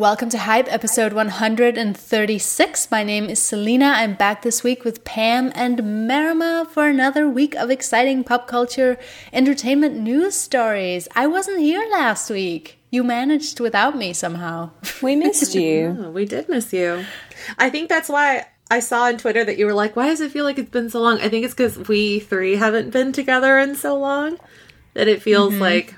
Welcome to Hype, episode 136. My name is Selena. I'm back this week with Pam and Marama for another week of exciting pop culture entertainment news stories. I wasn't here last week. You managed without me somehow. We missed you. Oh, we did miss you. I think that's why I saw on Twitter that you were like, why does it feel like it's been so long? I think it's because we three haven't been together in so long that it feels Mm-hmm. like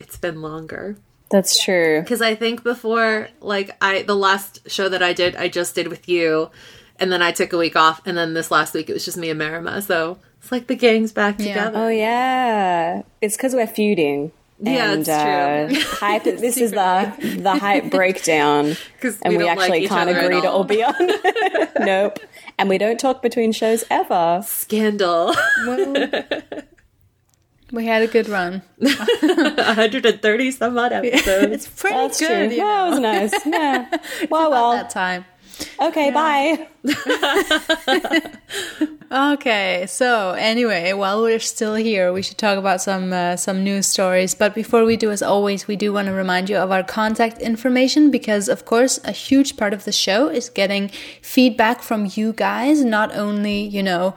it's been longer. That's true. Because I think before, like, I, the last show that I did, I just did with you. And then I took a week off. And then this last week, it was just me and Marama. So it's like the gang's back Yeah. together. Oh yeah, it's because we're feuding. Yeah, and, it's uh, true. hype. This is the the hype breakdown, 'Cause and we we, don't like actually can't agree to all. all be on. nope, and we don't talk between shows ever. Scandal. Well, we had a good run. 130 some odd episodes. It's pretty That's good. true. You Yeah, know, it was nice. Yeah. Well, that time. Okay, bye. Okay, so anyway, while we're still here, we should talk about some uh, some news stories. But before we do, as always, we do want to remind you of our contact information because, of course, a huge part of the show is getting feedback from you guys. Not only, you know,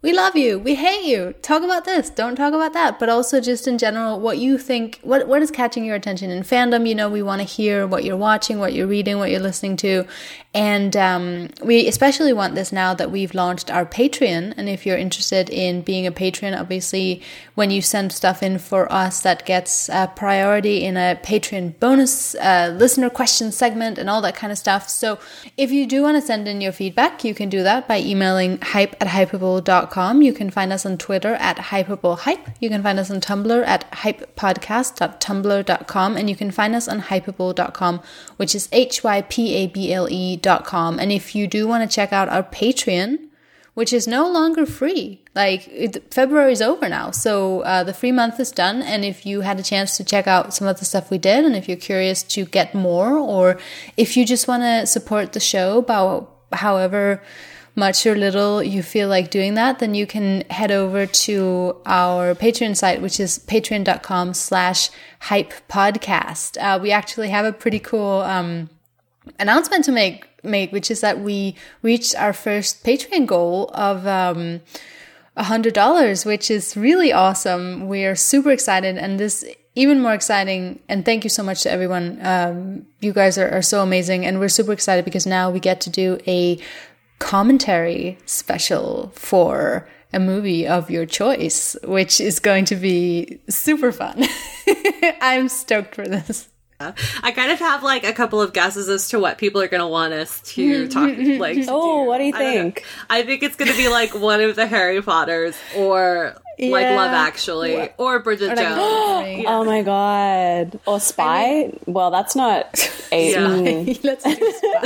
we love you, we hate you, talk about this, don't talk about that, but also just in general, what you think, what what is catching your attention in fandom. You know, we want to hear what you're watching, what you're reading, what you're listening to, and um, we especially want this now that we've launched our Patreon. And if you're interested in being a patron, obviously, when you send stuff in for us, that gets uh, priority in a Patreon bonus uh, listener question segment and all that kind of stuff. So if you do want to send in your feedback, you can do that by emailing hype at hypable.com. You can find us on Twitter at hypablehype. You can find us on Tumblr at hypepodcast.tumblr.com. And you can find us on hypable.com, which is H Y P A B L E.com. And if you do want to check out our Patreon, which is no longer free. Like it, February is over now, so uh, the free month is done. And if you had a chance to check out some of the stuff we did, and if you're curious to get more, or if you just want to support the show, however much or little you feel like doing that, then you can head over to our Patreon site, which is patreon.com slash hype podcast. Uh, we actually have a pretty cool um, announcement to make make which is that we reached our first patreon goal of um $100 which is really awesome we are super excited and this even more exciting and thank you so much to everyone um, you guys are, are so amazing and we're super excited because now we get to do a commentary special for a movie of your choice which is going to be super fun i'm stoked for this I kind of have like a couple of guesses as to what people are going to want us to talk like. to Oh, what do you I think? I think it's going to be like one of the Harry Potters or like Love Actually or Bridget Jones. Oh my god. Or Spy? well, that's not a. Yeah. mm. let's do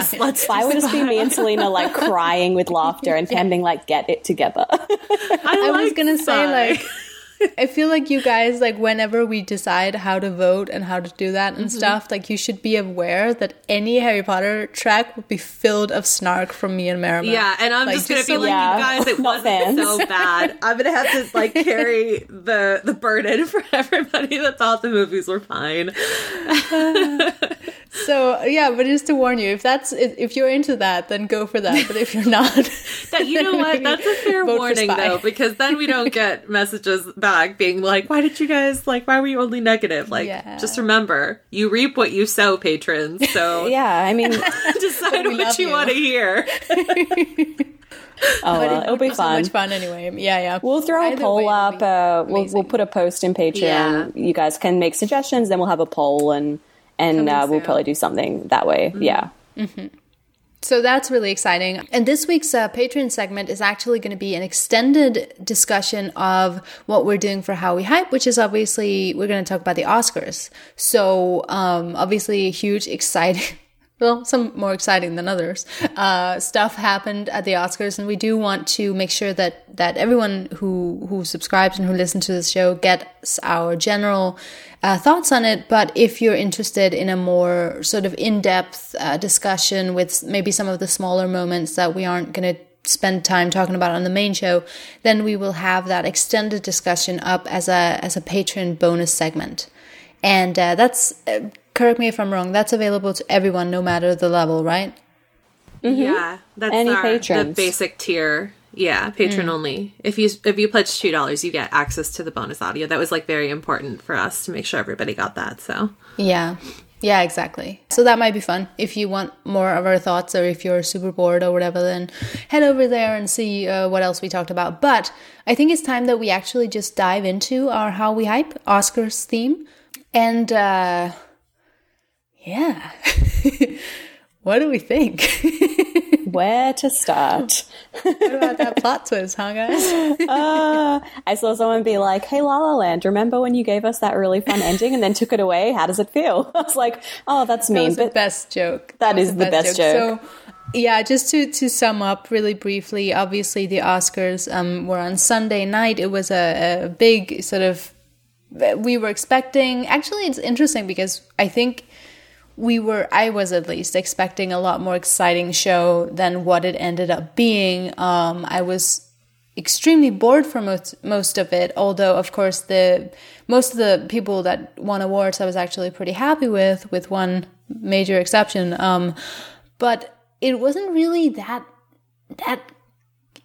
Spy. Let's Spy would just be me and Selena like crying with laughter and Pam being like, get it together. I, I was gonna say like I feel like you guys like whenever we decide how to vote and how to do that and mm-hmm. stuff, like you should be aware that any Harry Potter track would be filled of snark from me and Marama. Yeah, and I'm Like, just gonna just be so like, Yeah. you guys, it wasn't fans. so bad. I'm gonna have to like carry the the burden for everybody that thought the movies were fine. So yeah, but just to warn you, if that's if if you're into that, then go for that. But if you're not, That you know what? That's a fair warning though, because then we don't get messages back being like, "Why did you guys like? Why were you only negative?" Like, Yeah. just remember, you reap what you sow, patrons. So yeah, I mean, decide what you, you. want to hear. oh, well, it'll be so fun. much fun anyway. Yeah, yeah. We'll throw a Either way, poll it'll up. Uh, we'll, we'll put a post in Patreon. Yeah. You guys can make suggestions. Then we'll have a poll, and and uh, we'll probably do something that way. Yeah. So that's really exciting. And this week's uh, Patreon segment is actually going to be an extended discussion of what we're doing for How We Hype, which is obviously, we're going to talk about the Oscars. So, um, obviously, a huge, exciting. Well, some more exciting than others. Uh, stuff happened at the Oscars, and we do want to make sure that that everyone who who subscribes and who listens to this show gets our general uh, thoughts on it. But if you're interested in a more sort of in depth uh, discussion with maybe some of the smaller moments that we aren't going to spend time talking about on the main show, then we will have that extended discussion up as a as a patron bonus segment. And uh, that's uh, correct me if I'm wrong, that's available to everyone no matter the level, right? Yeah, that's Any our, the basic tier. Yeah, patron only. If you if you pledge two dollars, you get access to the bonus audio. That was like very important for us to make sure everybody got that. So Yeah. Yeah, exactly. So that might be fun. If you want more of our thoughts or if you're super bored or whatever, then head over there and see uh, what else we talked about. But I think it's time that we actually just dive into our How We Hype Oscars theme. And uh, yeah. what do we think? Where to start? what about that plot twist, huh, guys? I saw someone be like, "Hey, La La Land, remember when you gave us that really fun ending and then took it away? How does it feel?" I was like, "Oh, that's That mean." was the best joke. That was is the best joke. So, yeah, just to, to sum up really briefly, obviously the Oscars um, were on Sunday night. It was a, a big sort of. We were expecting. Actually, it's interesting because I think we were. I was at least expecting a lot more exciting show than what it ended up being. Um, I was extremely bored for most most of it. Although, of course, the most of the people that won awards, I was actually pretty happy with, with one major exception. Um, but it wasn't really that that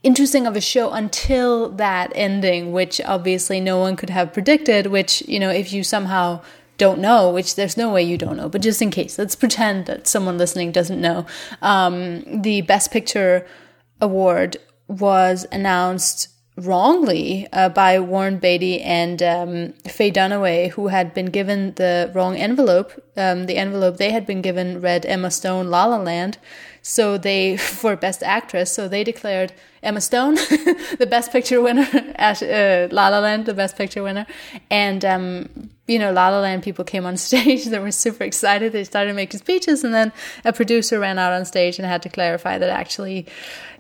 interesting of a show until that ending, which obviously no one could have predicted. Which you know, if you somehow don't know, which there's no way you don't know, but just in case, let's pretend that someone listening doesn't know. Um, the Best Picture award was announced wrongly uh, by Warren Beatty and um, Faye Dunaway, who had been given the wrong envelope. Um, the envelope they had been given read Emma Stone La La Land. So they, for Best Actress, so they declared Emma Stone the Best Picture winner, Ash, uh, La La Land the Best Picture winner. And, um, you know, La La Land people came on stage. They were super excited. They started making speeches, and then a producer ran out on stage and had to clarify that actually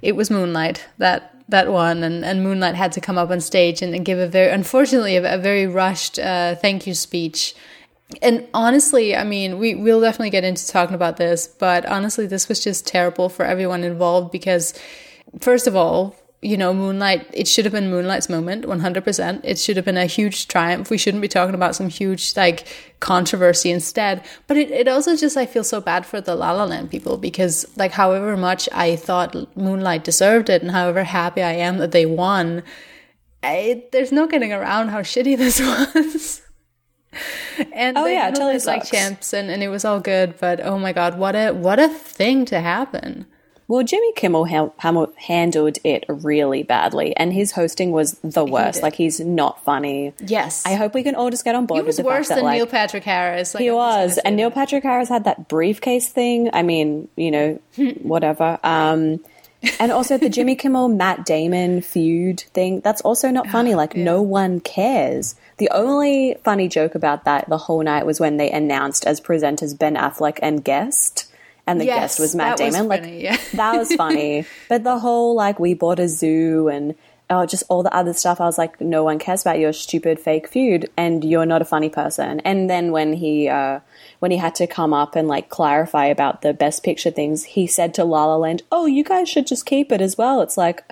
it was Moonlight that that one, and, and Moonlight had to come up on stage and, and give a very, unfortunately, a, a very rushed uh, thank you speech. And honestly, I mean, we we'll definitely get into talking about this, but honestly, this was just terrible for everyone involved because, first of all, you know, Moonlight, it should have been Moonlight's moment, 100%. It should have been a huge triumph. We shouldn't be talking about some huge, like, controversy instead. But it, it also just, I feel so bad for the La La Land people because, like, however much I thought Moonlight deserved it and however happy I am that they won, I, there's no getting around how shitty this was. and Oh, yeah, totally like champs and, and it was all good but oh my god what a what a thing to happen Well, Jimmy Kimmel ha- handled it really badly, and his hosting was the worst. did. Like he's not funny. yes I hope we can all just get on board he was worse fact that than like neil patrick harris like, he I'm just gonna was, and Neil. Patrick Harris had that briefcase thing. I mean, you know, whatever. Um, and also the Jimmy Kimmel Matt Damon feud thing. That's also not funny. Like no one cares. The only funny joke about that the whole night was when they announced as presenters Ben Affleck and guest. And the Yes, guest was Matt that was Damon. like funny, yeah. that was funny. But the whole like we bought a zoo and oh, just all the other stuff. I was like, no one cares about your stupid fake feud, and you're not a funny person. And then when he uh, when he had to come up and like clarify about the best picture things, he said to La La Land, "Oh, you guys should just keep it as well." It's like,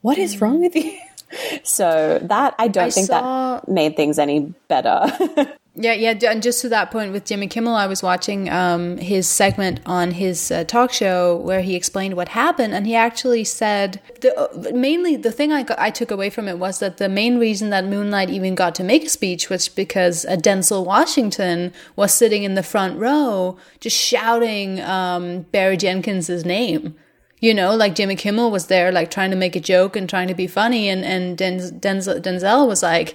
what is mm. wrong with you? So that I don't I think saw- that made things any better. Yeah, yeah, and just to that point with Jimmy Kimmel, I was watching um, his segment on his uh, talk show where he explained what happened, and he actually said the uh, mainly the thing I got, I took away from it was that the main reason that Moonlight even got to make a speech was because Denzel Washington was sitting in the front row just shouting um, Barry Jenkins's name. You know, like Jimmy Kimmel was there, like trying to make a joke and trying to be funny, and and Denzel, Denzel was like,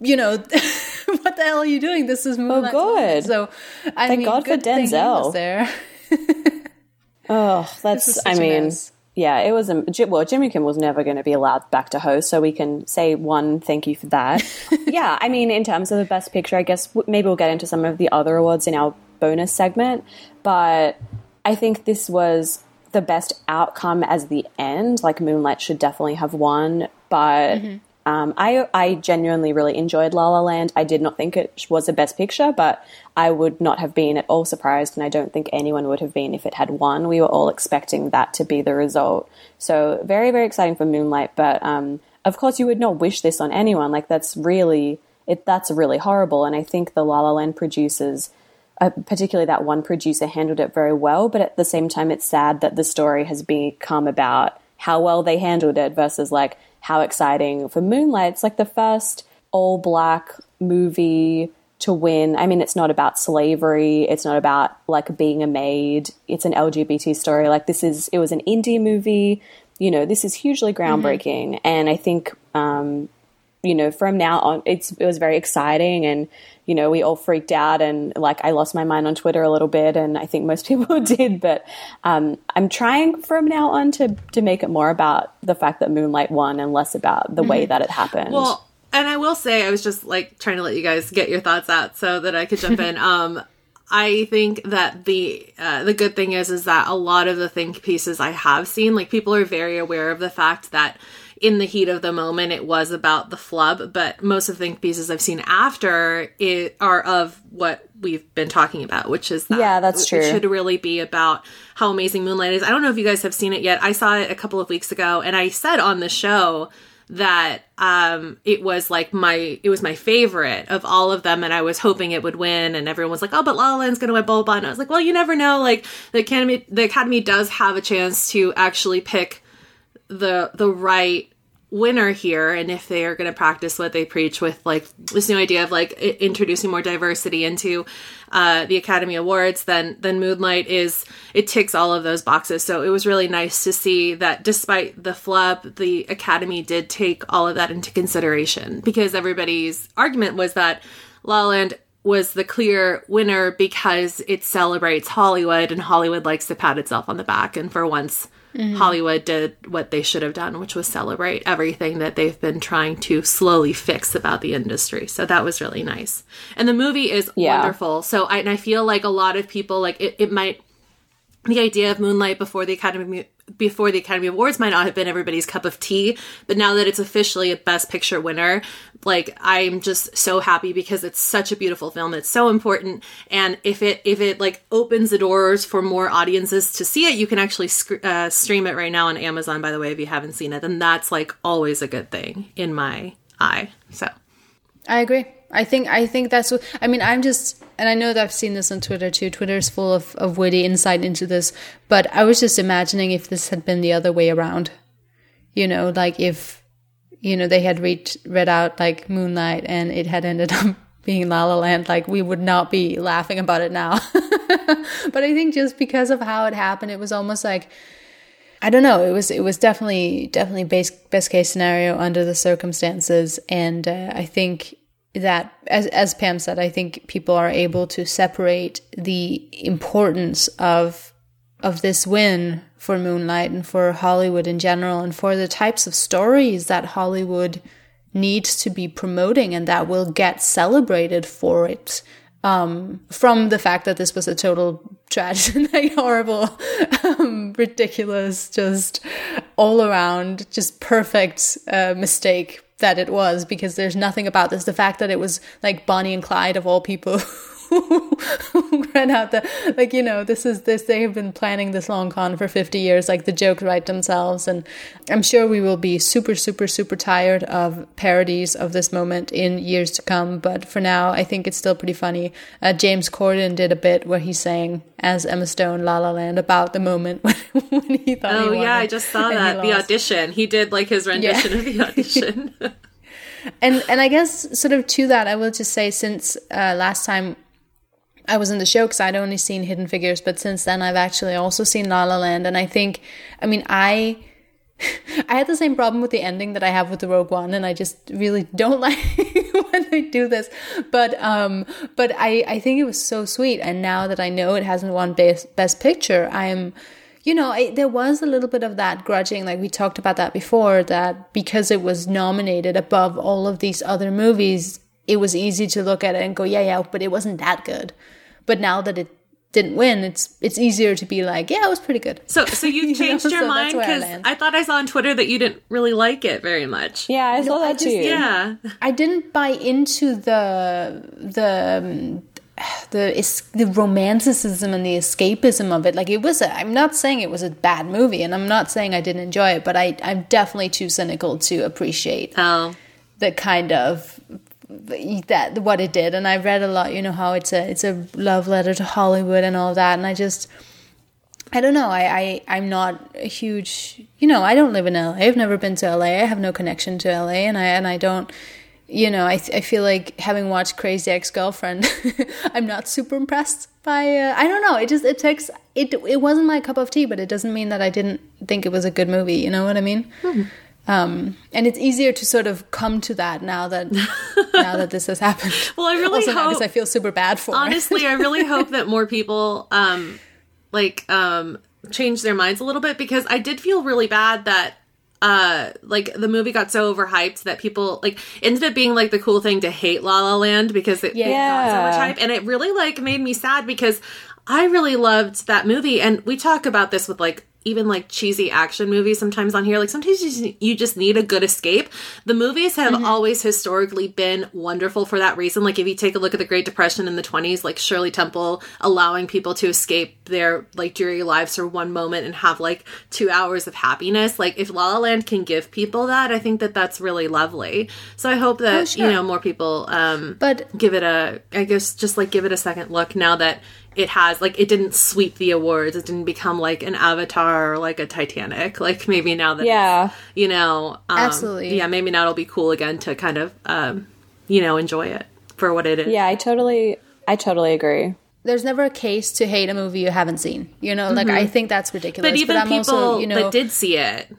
you know, what the hell are you doing? This is oh, Moonlight. good. So, I Thank mean, God for Denzel. there. Oh, that's. I mean, mess. yeah, it was a well. Jimmy was never going to be allowed back to host, so we can say one thank you for that. yeah, I mean, in terms of the best picture, I guess maybe we'll get into some of the other awards in our bonus segment, but I think this was the best outcome as the end. Like Moonlight should definitely have won, but. Mm-hmm. Um, I I genuinely really enjoyed La La Land. I did not think it was a best picture, but I would not have been at all surprised, and I don't think anyone would have been if it had won. We were all expecting that to be the result. So very very exciting for Moonlight, but um, of course you would not wish this on anyone. Like that's really it. That's really horrible, and I think the La La Land producers uh, particularly that one producer handled it very well. But at the same time, it's sad that the story has become about how well they handled it versus like how exciting for Moonlight. It's like the first all black movie to win. I mean, it's not about slavery. It's not about like being a maid. It's an LGBT story. Like this is, it was an indie movie. You know, this is hugely groundbreaking. Mm-hmm. And I think, um, you know, from now on, it's it was very exciting, and you know, we all freaked out, and like I lost my mind on Twitter a little bit, and I think most people did. But um, I'm trying from now on to to make it more about the fact that Moonlight won, and less about the mm-hmm. way that it happened. Well, and I will say, I was just like trying to let you guys get your thoughts out so that I could jump in. Um, I think that the uh, the good thing is is that a lot of the think pieces I have seen, like people are very aware of the fact that in the heat of the moment, it was about the flub, but most of the think pieces I've seen after it are of what we've been talking about, which is that yeah, that's true. It should really be about how amazing Moonlight is. I don't know if you guys have seen it yet. I saw it a couple of weeks ago, and I said on the show that um it was like my it was my favorite of all of them and I was hoping it would win and everyone was like oh but La La Land's gonna win blah blah and I was like well you never know like the academy the academy does have a chance to actually pick the the right winner here and if they are going to practice what they preach with like this new idea of like introducing more diversity into uh, the academy awards then then moonlight is it ticks all of those boxes. So it was really nice to see that despite the flub the academy did take all of that into consideration. Because everybody's argument was that la land was the clear winner because it celebrates hollywood and hollywood likes to pat itself on the back and for once Mm-hmm. Hollywood did what they should have done, which was celebrate everything that they've been trying to slowly fix about the industry. So that was really nice. And the movie is yeah. wonderful. So I, and I feel like a lot of people like it, it might the idea of Moonlight before the Academy before the Academy Awards might not have been everybody's cup of tea, but now that it's officially a Best Picture winner, like I'm just so happy because it's such a beautiful film. It's so important, and if it if it like opens the doors for more audiences to see it, you can actually sc- uh, stream it right now on Amazon. By the way, if you haven't seen it, then that's like always a good thing in my eye. So, I agree. I think I think that's what I mean. I'm just, and I know that I've seen this on Twitter too. Twitter is full of of witty insight into this, but I was just imagining if this had been the other way around. You know, like if you know they had read read out like Moonlight and it had ended up being La La Land, like we would not be laughing about it now. but I think just because of how it happened, it was almost like I don't know. It was it was definitely definitely best best case scenario under the circumstances, and uh, I think that as as Pam said, I think people are able to separate the importance of of this win for Moonlight and for Hollywood in general and for the types of stories that Hollywood needs to be promoting and that will get celebrated for it. Um, from the fact that this was a total tragedy, horrible, um, ridiculous, just all around, just perfect uh, mistake that it was because there's nothing about this. The fact that it was like Bonnie and Clyde of all people who ran out the like you know this is this they have been planning this long con for 50 years like the jokes write themselves. And i'm sure we will be super super super tired of parodies of this moment in years to come. But for now i think it's still pretty funny. Uh, james corden did a bit where he sang as emma stone la la land about the moment when, when he thought oh he yeah i just saw that. The audition. He did like his rendition yeah. of the audition. And and I guess sort of to that, I will just say since uh, last time I was in the show because I'd only seen Hidden Figures, but since then I've actually also seen La La Land, and I think, I mean, I. I had the same problem with the ending that I have with the Rogue One, and I just really don't like when they do this. But um, but I I think it was so sweet, and now that I know it hasn't won best best picture, I'm you know, I, there was a little bit of that grudging, like we talked about that before, that because it was nominated above all of these other movies, it was easy to look at it and go, yeah, yeah, but it wasn't that good. But now that it didn't win, it's it's easier to be like, yeah, it was pretty good. So, so you changed you know? your so mind because I, I, thought I saw on Twitter that you didn't really like it very much. Yeah, I saw no, that I just, too. Yeah, I didn't buy into the the. Um, the the romanticism and the escapism of it like it was a, i'm not saying it was a bad movie and i'm not saying i didn't enjoy it but i i'm definitely too cynical to appreciate oh. the kind of that what it did and i read a lot you know how it's a it's a love letter to hollywood and all that and i just i don't know i, I i'm not a huge you know i don't live in la i've never been to la i have no connection to la and i and i don't you know, I, I feel like having watched Crazy Ex Girlfriend, I'm not super impressed by. Uh, I don't know. It just it takes it. It wasn't my cup of tea, but it doesn't mean that I didn't think it was a good movie. You know what I mean? Mm-hmm. Um, and it's easier to sort of come to that now that now that this has happened. Well, I really also hope. I feel super bad for. Honestly, I really hope that more people um, like um, change their minds a little bit because I did feel really bad that uh like the movie got so overhyped that people like ended up being like the cool thing to hate La La Land because it, Yeah. it got so much hype and it really like made me sad because I really loved that movie and we talk about this with like even like cheesy action movies sometimes on here. Like sometimes you just, you just need a good escape. The movies have always historically been wonderful for that reason. Like if you take a look at the great depression in the 20s like shirley temple allowing people to escape their like dreary lives for one moment and have like two hours of happiness. Like if la la land can give people that i think that that's really lovely. So i hope that sure. you know more people um But give it a i guess just like give it a second look now that it has like it didn't sweep the awards it didn't become like an avatar or like a titanic like maybe now that Yeah. it's, you know um, Absolutely. yeah maybe now it'll be cool again to kind of um you know enjoy it for what it is Yeah, I totally, I totally agree. there's never a case to hate a movie you haven't seen. You know, like I think that's ridiculous. Mm-hmm. but even I'm people also, you know, that did see it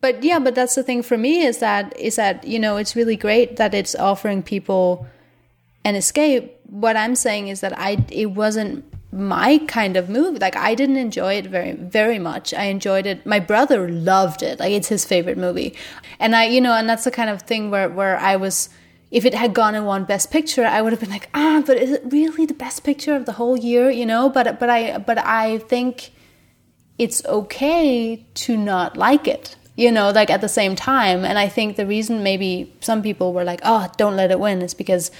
but yeah but that's the thing for me is that is that you know it's really great that it's offering people an escape what i'm saying is that i it wasn't my kind of movie like i didn't enjoy it very very much. I enjoyed it. My brother loved it. Like it's his favorite movie. And i you know and that's the kind of thing where where i was if it had gone and won best picture i would have been like ah but is it really the best picture of the whole year? You know but but i but i think it's okay to not like it you know like at the same time. And i think the reason maybe some people were like oh don't let it win is because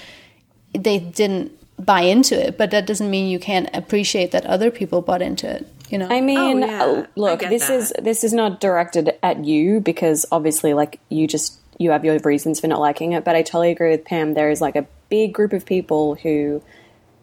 they didn't buy into it but that doesn't mean you can't appreciate that other people bought into it you know I mean, Oh, yeah. Oh, I look, this that. is this is not directed at you because obviously, like you just you have your reasons for not liking it. But I totally agree with Pam. There is like a big group of people who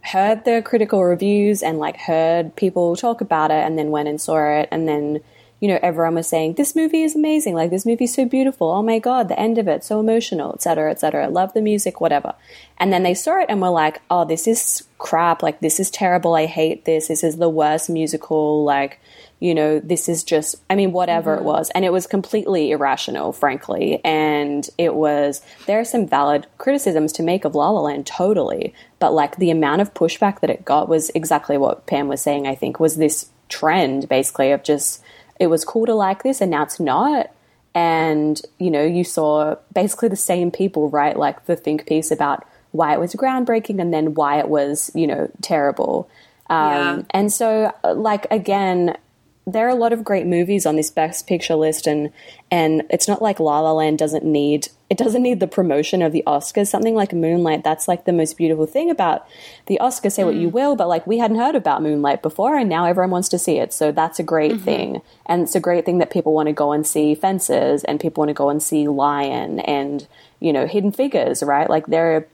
heard the critical reviews and like heard people talk about it, and then went and saw it, and then you know everyone was saying this movie is amazing, like this movie's so beautiful. Oh my god, the end of it so emotional, etc., etc. Love the music, whatever. And then they saw it and were like, oh, this is crap. Like this is terrible. I hate this. This is the worst musical. Like you know, this is just, I mean, whatever it mm-hmm. was. And it was completely irrational, frankly. And it was, there are some valid criticisms to make of La La Land, totally. But like the amount of pushback that it got was exactly what Pam was saying, I think, was this trend basically of just, it was cool to like this and now it's not. And, you know, you saw basically the same people write like the think piece about why it was groundbreaking and then why it was, you know, terrible. Um, Yeah. And so, uh, like, again, there are a lot of great movies on this best picture list and and it's not like La La Land doesn't need it doesn't need the promotion of the Oscars. Something like Moonlight that's like the most beautiful thing about the Oscars say what you mm. will but like we hadn't heard about Moonlight before and now everyone wants to see it. So that's a great mm-hmm. thing. And it's a great thing that people want to go and see Fences and people want to go and see Lion and you know Hidden Figures right? Like there are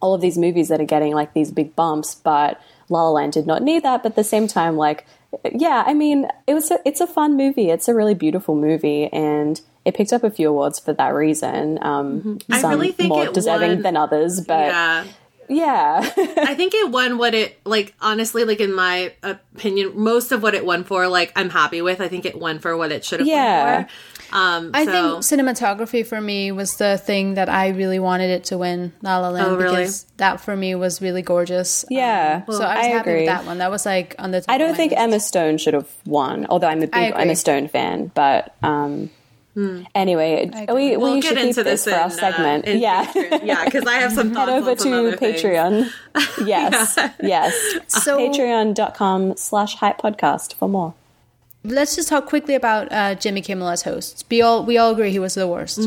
all of these movies that are getting like these big bumps, but La La Land did not need that. But at the same time, like, yeah, I mean, it was a, it's a fun movie. It's a really beautiful movie, and it picked up a few awards for that reason. Um, I some really think more it deserving won- than others, but yeah yeah, I think it won what it like honestly like in my opinion most of what it won for like I'm happy with. I think it won for what it should have Yeah. won for. Um I so- think cinematography for me was the thing that I really wanted it to win La La Land Oh, really? because that for me was really gorgeous. Yeah. Um, so I was I happy agree. with that one. That was like on the. Top I don't my think list. Emma Stone should have won. Although I'm a big agree. Emma Stone fan, but um, anyway, we, we'll we get should keep into this this for our in, uh, segment. in yeah. Patreon. yeah, because I have some thoughts head over on some to other things. Patreon. Yes, yes. So- Patreon.com slash hype podcast for more. Let's just talk quickly about uh, Jimmy Kimmel as host. We all we all agree he was the worst.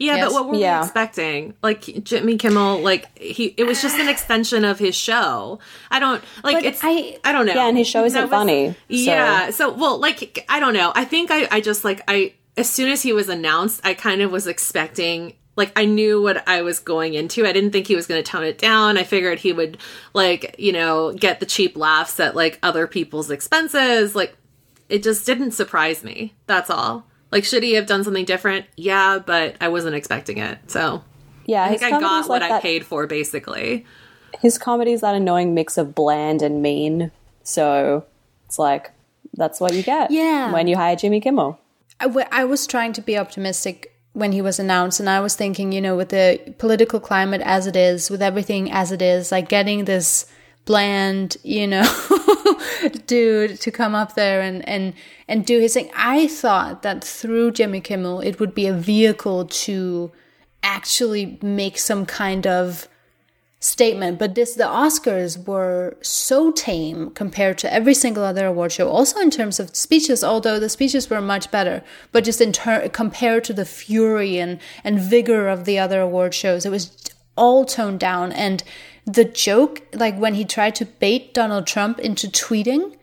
Yeah, Yes. but what were Yeah. we expecting? Like Jimmy Kimmel, like he, it was just an extension of his show. I don't like But it's. I- I, don't know. Yeah, and his show isn't was- funny, so- Yeah, so well, like I don't know. I think I, I just like I as soon as he was announced, I kind of was expecting like I knew what I was going into. I didn't think he was going to tone it down. I figured he would like, you know, get the cheap laughs at like other people's expenses. Like it just didn't surprise me. That's all. Like should he have done something different? Yeah, but I wasn't expecting it. So Yeah, I think I got what like I that- paid for basically. His comedy is that annoying mix of bland and mean. So it's like that's what you get. Yeah. When you hire Jimmy Kimmel. I, w- I was trying to be optimistic when he was announced, and I was thinking, you know, with the political climate as it is, with everything as it is, like getting this bland, you know, dude to come up there and and and do his thing. I thought that through Jimmy Kimmel, it would be a vehicle to actually make some kind of statement. But this the oscars were so tame compared to every single other award show also in terms of speeches although the speeches were much better. But just in ter- compared to the fury and and vigor of the other award shows it was all toned down. And the joke like when he tried to bait donald trump into tweeting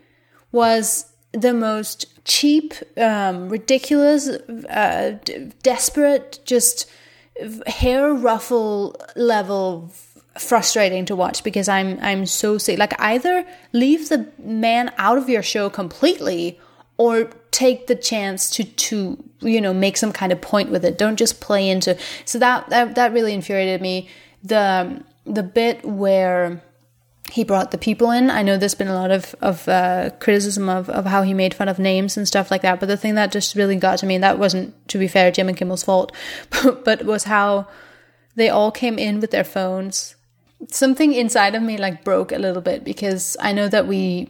was the most cheap um, ridiculous uh, desperate just hair ruffle level frustrating to watch because I'm I'm so sick. Like either leave the man out of your show completely or take the chance to to you know make some kind of point with it. Don't just play into. So that that, that really infuriated me. The the bit where he brought the people in. I know there's been a lot of of uh, criticism of, of how he made fun of names and stuff like that. But the thing that just really got to me, and that wasn't to be fair, Jimmy Kimmel's fault, but, but was how they all came in with their phones. Something inside of me like broke a little bit because I know that we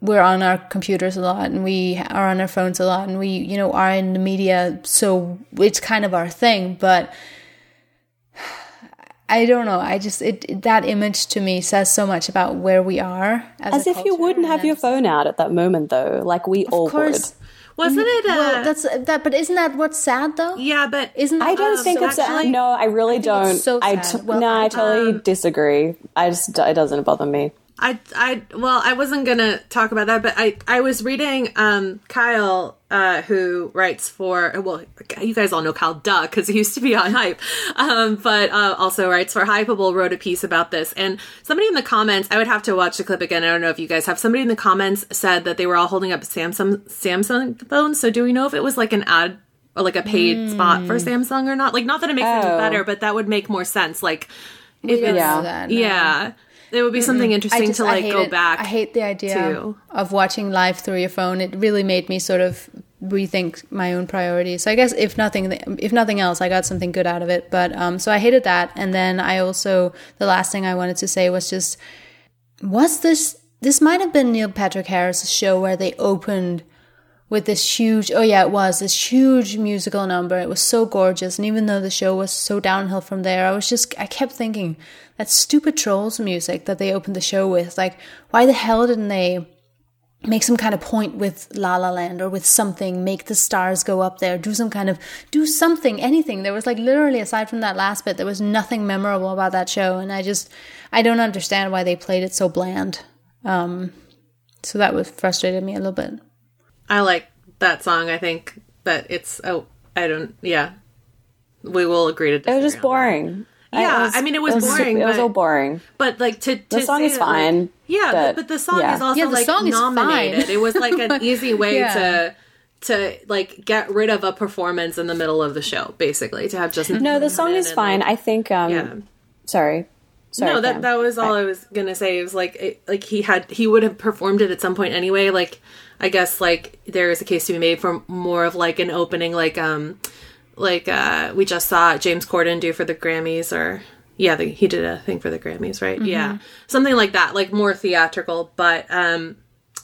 we're on our computers a lot and we are on our phones a lot and we you know are in the media so it's kind of our thing but I don't know. I just it that image to me says so much about where we are as, As a if you wouldn't have your phone out at that moment, though. Like we all Of course. Wasn't it? Uh, Well, that's that. But isn't that what's sad though? yeah, but Isn't would. I don't um, think so it's actually- no. I really don't. it's so sad. t- Well, no, I, I- totally disagree. I just it doesn't bother me. I, I, well, I wasn't gonna talk about that, but I, I was reading, um, Kyle, uh, who writes for, well, you guys all know Kyle Duh, because he used to be on Hype, um, but, uh, also writes for Hypable, wrote a piece about this, and somebody in the comments, I would have to watch the clip again, I don't know if you guys have, somebody in the comments said that they were all holding up Samsung, Samsung phones, so do we know if it was like an ad, or like a paid spot for Samsung or not? Like, not that it makes it Oh. better, but that would make more sense, like, if don't it's, know that, no. yeah. It would be something interesting just, to like go it. back. I hate the idea to- of watching live through your phone. It really made me sort of rethink my own priorities. So I guess if nothing, if nothing else, I got something good out of it. But um, so I hated that, and then I also the last thing I wanted to say was just was this this might have been Neil Patrick Harris's show where they opened with this huge oh yeah it was this huge musical number it was so gorgeous and even though the show was so downhill from there i was just i kept thinking that stupid trolls music that they opened the show with like why the hell didn't they make some kind of point with La La Land or with something, make the stars go up there, do some kind of, do something, anything. There was like literally, aside from that last bit, there was nothing memorable about that show. And I just, I don't understand why they played it so bland. Um, so that was frustrated me a little bit. I like that song. I think that it's oh I don't yeah. We will agree to It was just boring. Yeah, I mean, it was boring, It was but- all boring. But like to, to The song say is that, like- fine, yeah, but- but, the song yeah. is also Yeah, the like song is nominated. fine. It was like an easy way Yeah. to to like get rid of a performance in the middle of the show, basically to have just No, the song is fine. like- I think. um yeah. Sorry. Sorry. no, that Cam. that was all I was gonna say. It was like it, like he had he would have performed it at some point anyway. Like I guess like there is a case to be made for more of like an opening, like um like uh we just saw James Corden do for the Grammys or yeah the, he did a thing for the Grammys right yeah something like that like more theatrical but um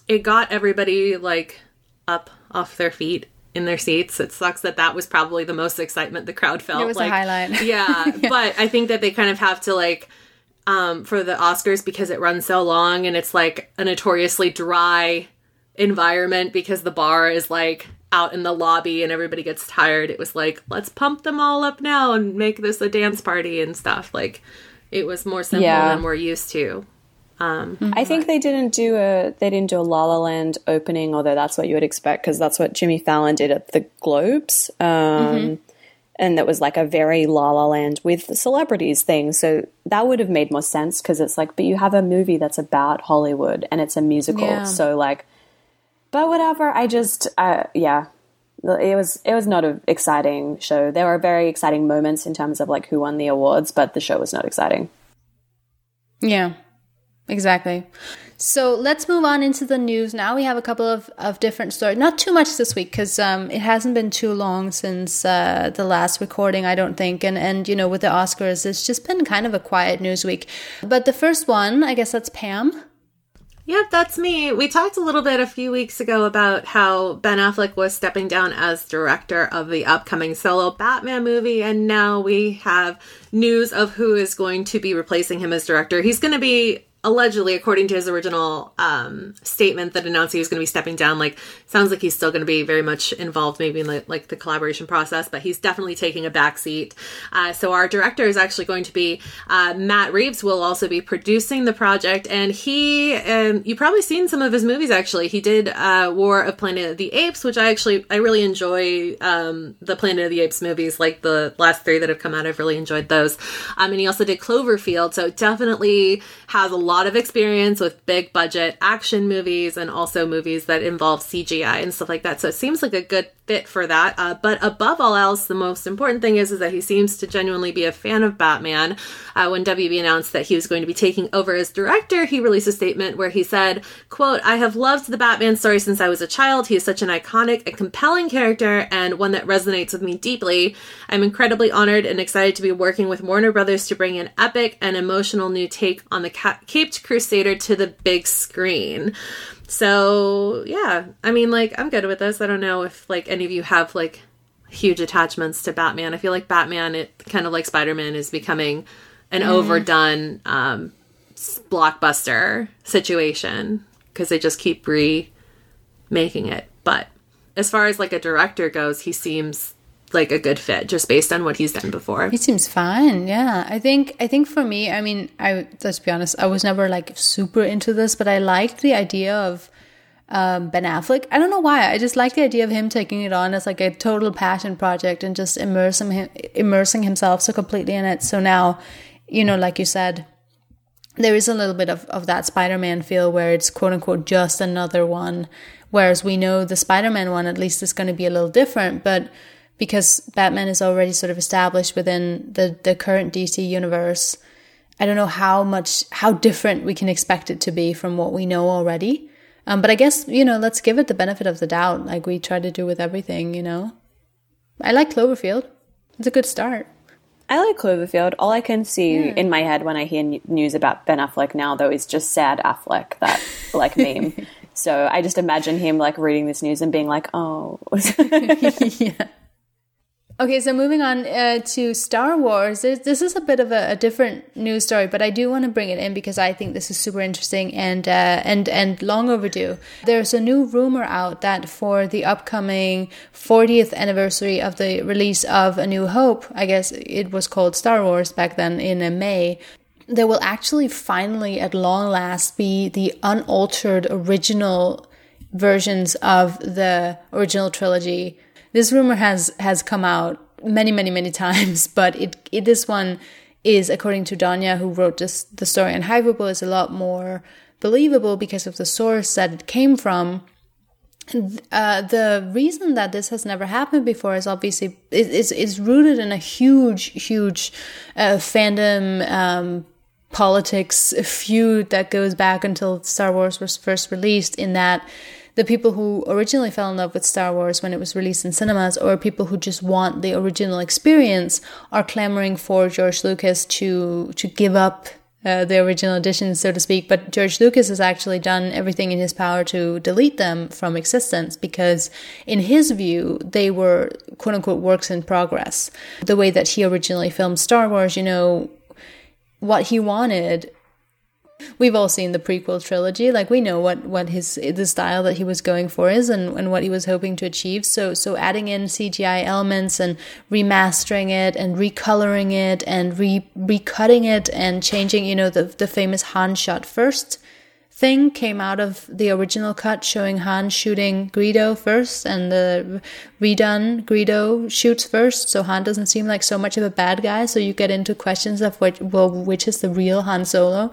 it got everybody like up off their feet in their seats it sucks that that was probably the most excitement the crowd felt It was a like highlight. yeah, but I think that they kind of have to like um for the Oscars because it runs so long and it's like a notoriously dry environment because the bar is like out in the lobby and everybody gets tired. It was like, let's pump them all up now and make this a dance party and stuff. Like it was more simple Yeah. than we're used to. Um, I think they didn't do a they didn't do a La La Land opening, although that's what you would expect because that's what Jimmy Fallon did at the Globes. Um, and that was like a very La La Land with the celebrities thing. So that would have made more sense because it's like, but you have a movie that's about Hollywood and it's a musical. Yeah. So like, but whatever. I just, uh, yeah, it was it was not an exciting show. There were very exciting moments in terms of like who won the awards, but the show was not exciting. Yeah, exactly. So let's move on into the news now. We have a couple of, of different stories. Not too much this week because um, it hasn't been too long since uh, the last recording, I don't think. And, and, you know, with the Oscars, it's just been kind of a quiet news week. But the first one, I guess that's Pam. Yep, that's me. We talked a little bit a few weeks ago about how Ben Affleck was stepping down as director of the upcoming solo Batman movie, and now we have news of who is going to be replacing him as director. He's going to be allegedly, according to his original um, statement that announced he was going to be stepping down, like sounds like he's still going to be very much involved, maybe in the, like the collaboration process, but he's definitely taking a back seat. Uh, so our director is actually going to be uh, Matt Reeves. Will also be producing the project, and he, um, you probably seen some of his movies. Actually, he did uh, War of Planet of the Apes, which I actually I really enjoy um, the Planet of the Apes movies, like the last three that have come out. I've really enjoyed those. Um, and he also did Cloverfield, so definitely has a lot of experience with big budget action movies and also movies that involve CGI and stuff like that. So it seems like a good fit for that. Uh, but above all else, the most important thing is, is that he seems to genuinely be a fan of Batman. Uh, when WB announced that he was going to be taking over as director, he released a statement where he said, quote, I have loved the Batman story since I was a child. He is such an iconic and compelling character and one that resonates with me deeply. I'm incredibly honored and excited to be working with Warner Brothers to bring an epic and emotional new take on the ca- Caped Crusader to the big screen. So yeah, I mean, like I'm good with this. I don't know if like any of you have like huge attachments to Batman. I feel like Batman, it kind of like Spider Man, is becoming an mm. overdone um, blockbuster situation because they just keep remaking it. But as far as like a director goes, he seems like a good fit just based on what he's done before. He seems fine. Yeah. I think I think for me, I mean, I let's be honest, I was never like super into this, but I liked the idea of um, Ben Affleck. I don't know why. I just like the idea of him taking it on as like a total passion project and just immersing him, immersing himself so completely in it. So now, you know, like you said, there is a little bit of, of that Spider-Man feel where it's quote unquote just another one. Whereas we know the Spider-Man one at least is going to be a little different, but because Batman is already sort of established within the, the current DC universe. I don't know how much, how different we can expect it to be from what we know already. Um, but I guess, you know, let's give it the benefit of the doubt, like we try to do with everything, you know? I like Cloverfield. It's a good start. I like Cloverfield. All I can see yeah. in my head when I hear news about Ben Affleck now, though, is just sad Affleck, that like meme. so I just imagine him like reading this news and being like, oh. yeah. Okay, so moving on uh, to Star Wars, this, is a bit of a, a, different news story, but I do want to bring it in because I think this is super interesting and uh, and and long overdue. There's a new rumor out that for the upcoming 40th anniversary of the release of A New Hope, I guess it was called Star Wars back then in uh, May, there will actually finally, at long last, be the unaltered original versions of the original trilogy this rumor has has come out many, many, many times, but it, it this one is, according to Danya, who wrote this the story on Hypable, is a lot more believable because of the source that it came from. Uh, the reason that this has never happened before is obviously is is rooted in a huge, huge uh, fandom um, politics feud that goes back until Star Wars was first released. In that the people who originally fell in love with Star Wars when it was released in cinemas, or people who just want the original experience, are clamoring for George Lucas to to give up uh, the original editions, so to speak. But George Lucas has actually done everything in his power to delete them from existence because, in his view, they were quote unquote works in progress. The way that he originally filmed Star Wars, you know, what he wanted we've all seen the prequel trilogy. Like we know what what his the style that he was going for is and, and what he was hoping to achieve. So so adding in cgi elements and remastering it and recoloring it and re recutting it and changing you know the the famous han shot first thing came out of the original cut showing Han shooting Greedo first and the redone Greedo shoots first. So Han doesn't seem like so much of a bad guy. So you get into questions of which well which is the real Han Solo.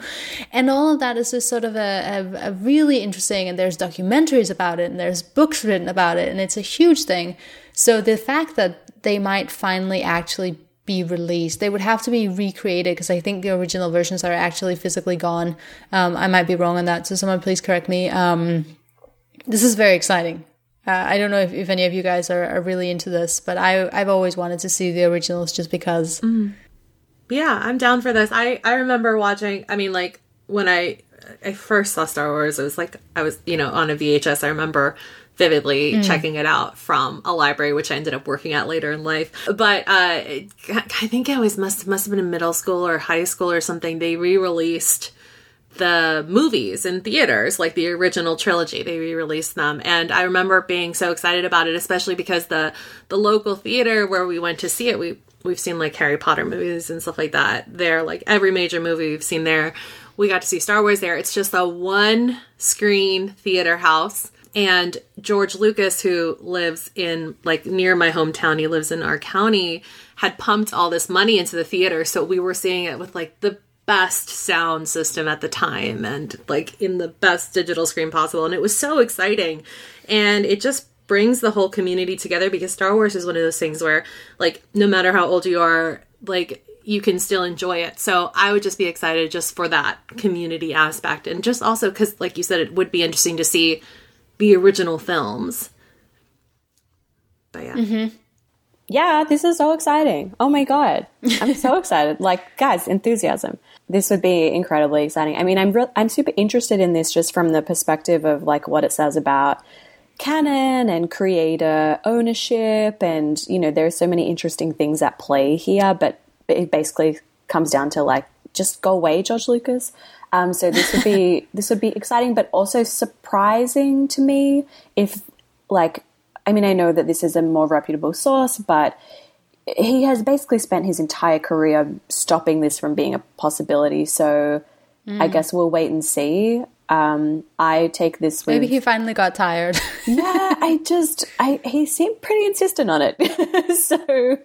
And all of that is just sort of a, a, a really interesting and there's documentaries about it and there's books written about it and it's a huge thing. So the fact that they might finally actually be released. They would have to be recreated because I think the original versions are actually physically gone. Um, I might be wrong on that, so someone please correct me. Um, this is very exciting. Uh, I don't know if, if any of you guys are, are really into this, but I I've always wanted to see the originals just because. Mm. Yeah, I'm down for this. I I remember watching. I mean, like when I I first saw Star Wars, it was like I was you know on a VHS. I remember vividly mm. checking it out from a library, which I ended up working at later in life. But uh, I think it was must must have been in middle school or high school or something. They re-released the movies in theaters, like the original trilogy. They re-released them, and I remember being so excited about it, especially because the the local theater where we went to see it, we we've seen like Harry Potter movies and stuff like that. There, like every major movie we've seen there. We got to see Star Wars there. It's just a one screen theater house and George Lucas, who lives in like near my hometown, he lives in our county, had pumped all this money into the theater. So we were seeing it with like the best sound system at the time and like in the best digital screen possible. And it was so exciting. And it just brings the whole community together because Star Wars is one of those things where like no matter how old you are, like you can still enjoy it. So I would just be excited just for that community aspect and just also cuz like you said it would be interesting to see the original films. But yeah. Mm-hmm. Yeah, this is so exciting. Oh my god. I'm so excited. Like, guys, enthusiasm. This would be incredibly exciting. I mean, I'm re- I'm super interested in this just from the perspective of like what it says about canon and creator ownership and you know there are so many interesting things at play here but it basically comes down to like just go away george lucas um, so this would be this would be exciting, but also surprising to me if like I mean I know that this is a more reputable source, but he has basically spent his entire career stopping this from being a possibility. So mm. I guess we'll wait and see. Um, I take this with maybe he finally got tired. yeah, I just I he seemed pretty insistent on it, so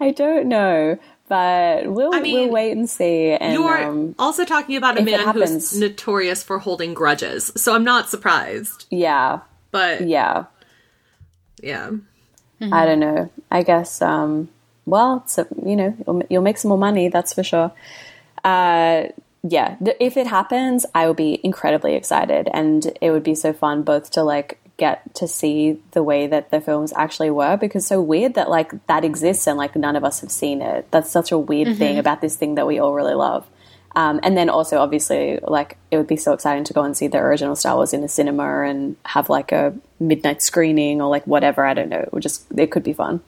I don't know but we'll I mean, we'll wait and see. And, you're um, also talking about a man who's notorious for holding grudges, so I'm not surprised. Yeah, but yeah, yeah. Mm-hmm. I don't know. I guess. Um, well, so you know, you'll, you'll, make some more money. That's for sure. Uh, yeah, if it happens, I will be incredibly excited, and it would be so fun both to like get to see the way that the films actually were because so weird that like that exists and like none of us have seen it. That's such a weird mm-hmm. thing about this thing that we all really love. Um, and then also obviously like it would be so exciting to go and see the original Star Wars in the cinema and have like a midnight screening or like whatever. I don't know. It would just it could be fun.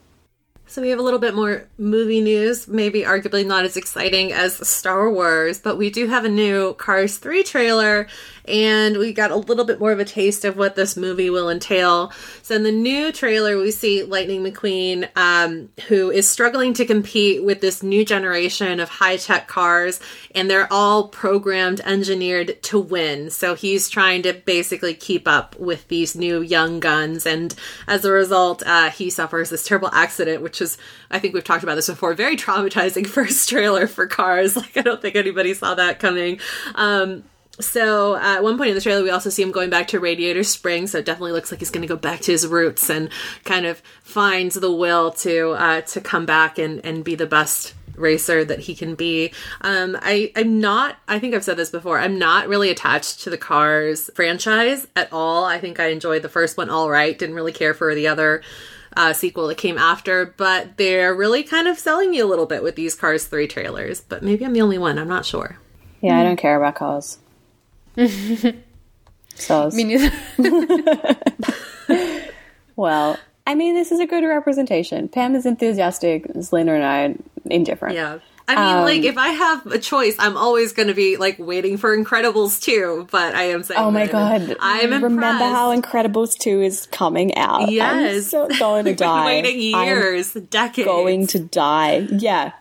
So we have a little bit more movie news, maybe arguably not as exciting as Star Wars, but we do have a new Cars 3 trailer and we got a little bit more of a taste of what this movie will entail. So in the new trailer, we see Lightning McQueen, um, who is struggling to compete with this new generation of high tech cars, and they're all programmed, engineered to win. So he's trying to basically keep up with these new young guns, and as a result, uh, he suffers this terrible accident, which is, I think we've talked about this before, very traumatizing first trailer for cars. Like I don't think anybody saw that coming. Um, so at one point in the trailer, we also see him going back to Radiator Springs. So it definitely looks like he's going to go back to his roots and kind of finds the will to uh, to come back and and be the best racer that he can be. Um, I I'm not. I think I've said this before. I'm not really attached to the Cars franchise at all. I think I enjoyed the first one all right. Didn't really care for the other. Uh, sequel that came after, but they're really kind of selling you a little bit with these Cars 3 trailers. But maybe I'm the only one, I'm not sure. Yeah, I don't care about cars so me neither. well, I mean, this is a good representation. Pam is enthusiastic. Selena and I indifferent. Yeah. I mean, um, like, if I have a choice, I'm always going to be like waiting for Incredibles 2, but I am saying, oh my god, I'm impressed. Remember impressed. how Incredibles 2 is coming out? Yes, I'm so going to die. waiting years, I'm decades, going to die. Yeah,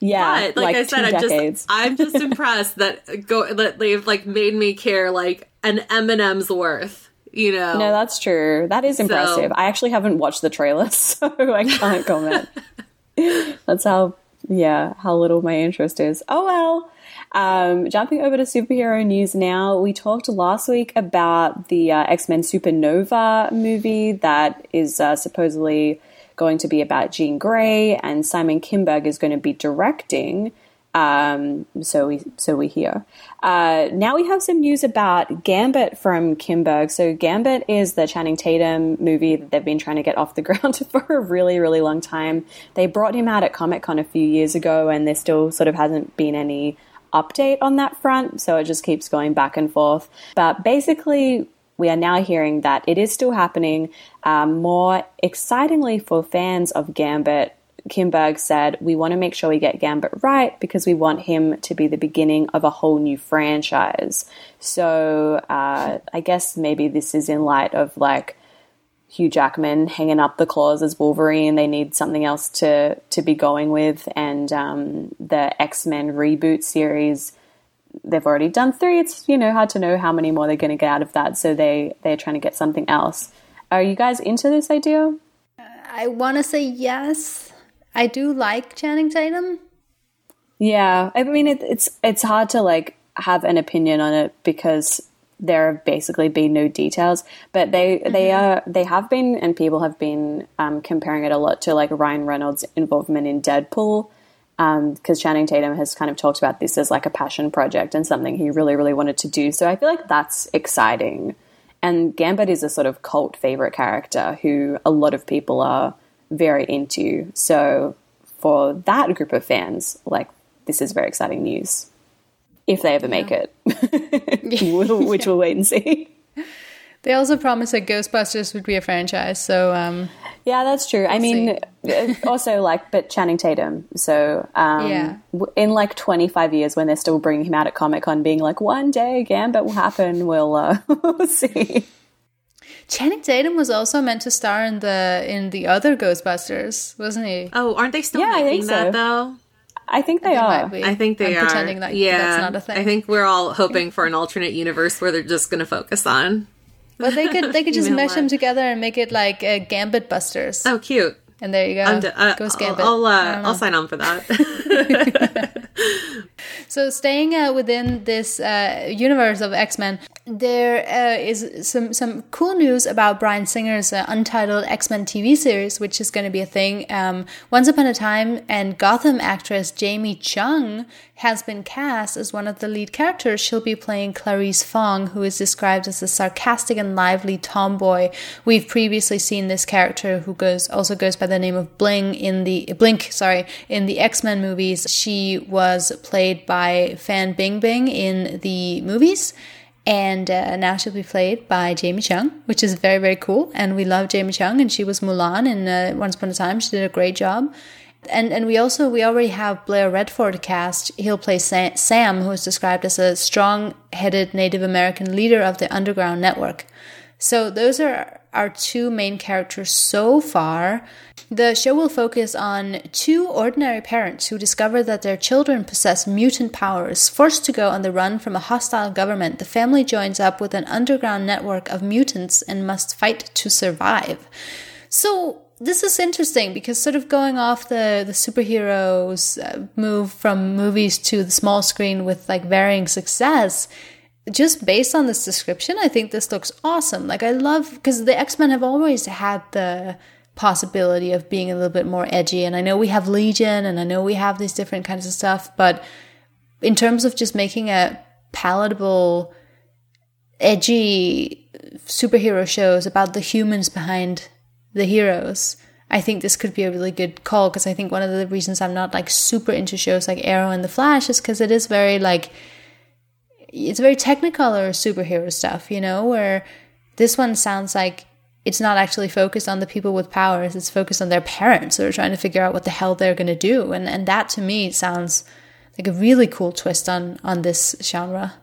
yeah, but like, like I said, I'm just I'm just impressed that go that they've like made me care like an M&M's worth. You know, No, that's true. That is impressive. I actually haven't watched the trailer, so I can't comment. that's how, yeah, how little my interest is. Oh well. Um, jumping over to superhero news now, we talked last week about the uh, X Men Supernova movie that is uh, supposedly going to be about Jean Grey, and Simon Kinberg is going to be directing. Um, so we so we hear. Uh, now we have some news about Gambit from Kinberg. So Gambit is the Channing Tatum movie that they've been trying to get off the ground for a really really long time. They brought him out at Comic Con a few years ago, and there still sort of hasn't been any update on that front. So it just keeps going back and forth. But basically, we are now hearing that it is still happening. Um, more excitingly for fans of Gambit, Kinberg said, We want to make sure we get Gambit right because we want him to be the beginning of a whole new franchise. So uh, I guess maybe this is in light of like Hugh Jackman hanging up the claws as Wolverine. They need something else to, to be going with. And um, the X Men reboot series they've already done three. It's you know hard to know how many more they're going to get out of that. So they they're trying to get something else. Are you guys into this idea? I want to say yes. I do like Channing Tatum. Yeah, I mean it, it's it's hard to like have an opinion on it because there have basically been no details. But they mm-hmm. they are they have been and people have been um, comparing it a lot to like Ryan Reynolds' involvement in Deadpool because um, Channing Tatum has kind of talked about this as like a passion project and something he really, really wanted to do. So I feel like that's exciting. And Gambit is a sort of cult favorite character who a lot of people are very into. So for that group of fans, like this is very exciting news. If they ever make it, which we'll wait and see. They also promised that Ghostbusters would be a franchise, so um, yeah, that's true. I mean, uh, also like, but Channing Tatum. So um, Yeah. in like 25 years, when they're still bringing him out at Comic Con, being like, one day Gambit will happen, we'll, uh, we'll see. Channing Tatum was also meant to star in the in the other Ghostbusters, wasn't he? Oh, aren't they still Yeah, I making think that so. though? I think they They are. might be. I think they I'm are pretending that yeah, that's not a thing. I think we're all hoping for an alternate universe where they're just going to focus on. Well, they could they could just You know mesh them together and make it like uh, Gambit Busters, Oh, cute. and there you go. I'm d- uh, Ghost I'll, Gambit. I'll, uh. I'll sign on for that. So, staying uh, within this uh, universe of X Men, there uh, is some some cool news about Bryan Singer's uh, untitled X Men TV series, which is going to be a thing. Um, Once upon a time, and Gotham actress Jamie Chung has been cast as one of the lead characters. She'll be playing Clarice Fong, who is described as a sarcastic and lively tomboy. We've previously seen this character, who goes also goes by the name of Bling in the Blink, sorry, in the X Men movies. She was played by Fan Bingbing in the movies. And uh, now she'll be played by Jamie Chung, which is very, very cool. And we love Jamie Chung, and she was Mulan in uh, Once Upon a Time. She did a great job. And and we also we already have Blair Redford cast. He'll play Sa- Sam, who is described as a strong-headed Native American leader of the Underground Network. So those are our two main characters so far. The show will focus on two ordinary parents who discover that their children possess mutant powers. Forced to go on the run from a hostile government, the family joins up with an underground network of mutants and must fight to survive. So this is interesting because sort of going off the the superheroes uh, move from movies to the small screen with like varying success just based on this description i think this looks awesome like i love because the x-men have always had the possibility of being a little bit more edgy and i know we have legion and i know we have these different kinds of stuff but in terms of just making a palatable edgy superhero shows about the humans behind the heroes. I think this could be a really good call because I think one of the reasons I'm not like super into shows like Arrow and The Flash is because it is very like it's very technical or superhero stuff, you know, where this one sounds like it's not actually focused on the people with powers, it's focused on their parents who are trying to figure out what the hell they're gonna do. And and that to me sounds like a really cool twist on on this genre.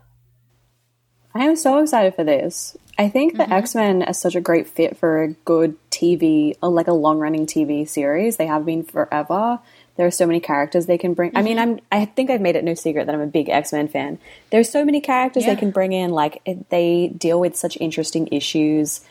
I am so excited for this. I think Mm-hmm. the X Men is such a great fit for a good TV, like a long running TV series. They have been forever. There are so many characters they can bring. I mean, I'm I think I've made it no secret that I'm a big X Men fan. There's so many characters Yeah. they can bring in. Like it, they deal with such interesting issues.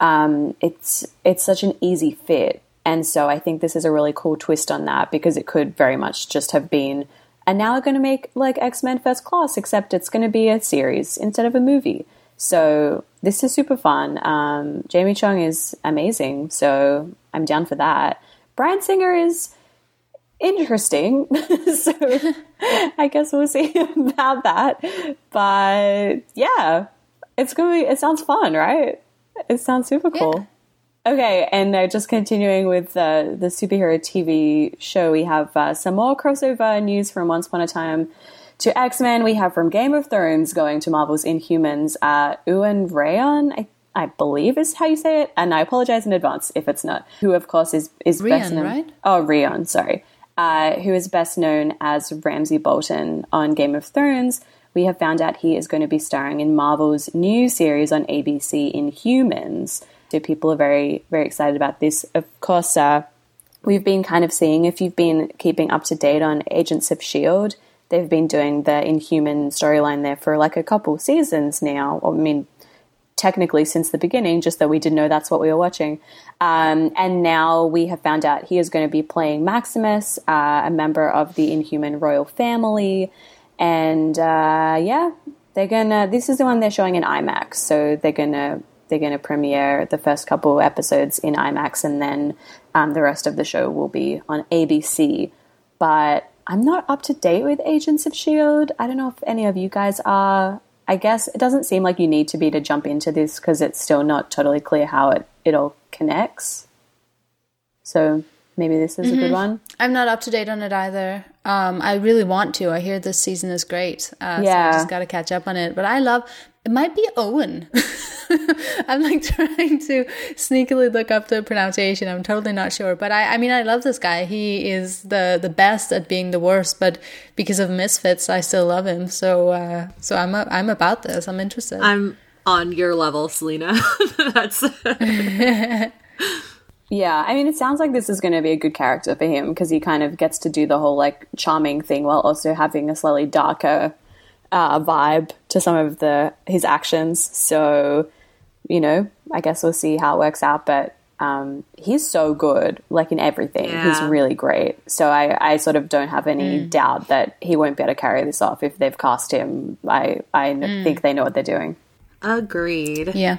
Um, it's it's such an easy fit, and so I think this is a really cool twist on that because it could very much just have been. And now we're going to make like X Men First Class, except it's going to be a series instead of a movie. So this is super fun. Um, Jamie Chung is amazing, so I'm down for that. Bryan Singer is interesting. so I guess we'll see about that. But yeah, it's gonna be. It sounds fun, right? It sounds super cool. Okay, and uh, just continuing with uh, the superhero TV show, we have uh, some more crossover news from Once Upon a Time to X Men. We have from Game of Thrones going to Marvel's Inhumans. Uh, Ewan Rayon, I, I believe is how you say it, and I apologize in advance if it's not. Who, of course, is is best Rheon, known. right? Oh, Rheon, sorry. Uh, who is best known as Ramsay Bolton on Game of Thrones. We have found out he is going to be starring in Marvel's new series on ABC, Inhumans. So people are very, very excited about this. Of course, uh, we've been kind of seeing, if you've been keeping up to date on Agents of S.H.I.E.L.D., they've been doing the Inhuman storyline there for like a couple seasons now. I mean, technically since the beginning, just that we didn't know that's what we were watching. Um, and now we have found out he is going to be playing Maximus, uh, a member of the Inhuman royal family. And uh, yeah, they're gonna. This is the one they're showing in IMAX, so they're gonna they're gonna premiere the first couple episodes in IMAX, and then um, the rest of the show will be on ABC. But I'm not up to date with Agents of Shield. I don't know if any of you guys are. I guess it doesn't seem like you need to be to jump into this because it's still not totally clear how it, it all connects. So maybe this is a good mm-hmm. one. I'm not up to date on it either. Um, I really want to. I hear this season is great. Uh, So Yeah. I just got to catch up on it. But I love. It might be Owen. I'm like trying to sneakily look up the pronunciation. I'm totally not sure. But I, I mean, I love this guy. He is the the best at being the worst. But because of Misfits, I still love him. So uh, so I'm a, I'm about this. I'm interested. I'm on your level, Selena. That's Yeah, I mean, it sounds like this is going to be a good character for him because he kind of gets to do the whole like charming thing while also having a slightly darker uh, vibe to some of the his actions. So, you know, I guess we'll see how it works out. But um, he's so good, like in everything. He's really great. So I, I sort of don't have any doubt that he won't be able to carry this off if they've cast him. I I kn- think they know what they're doing. agreed. yeah.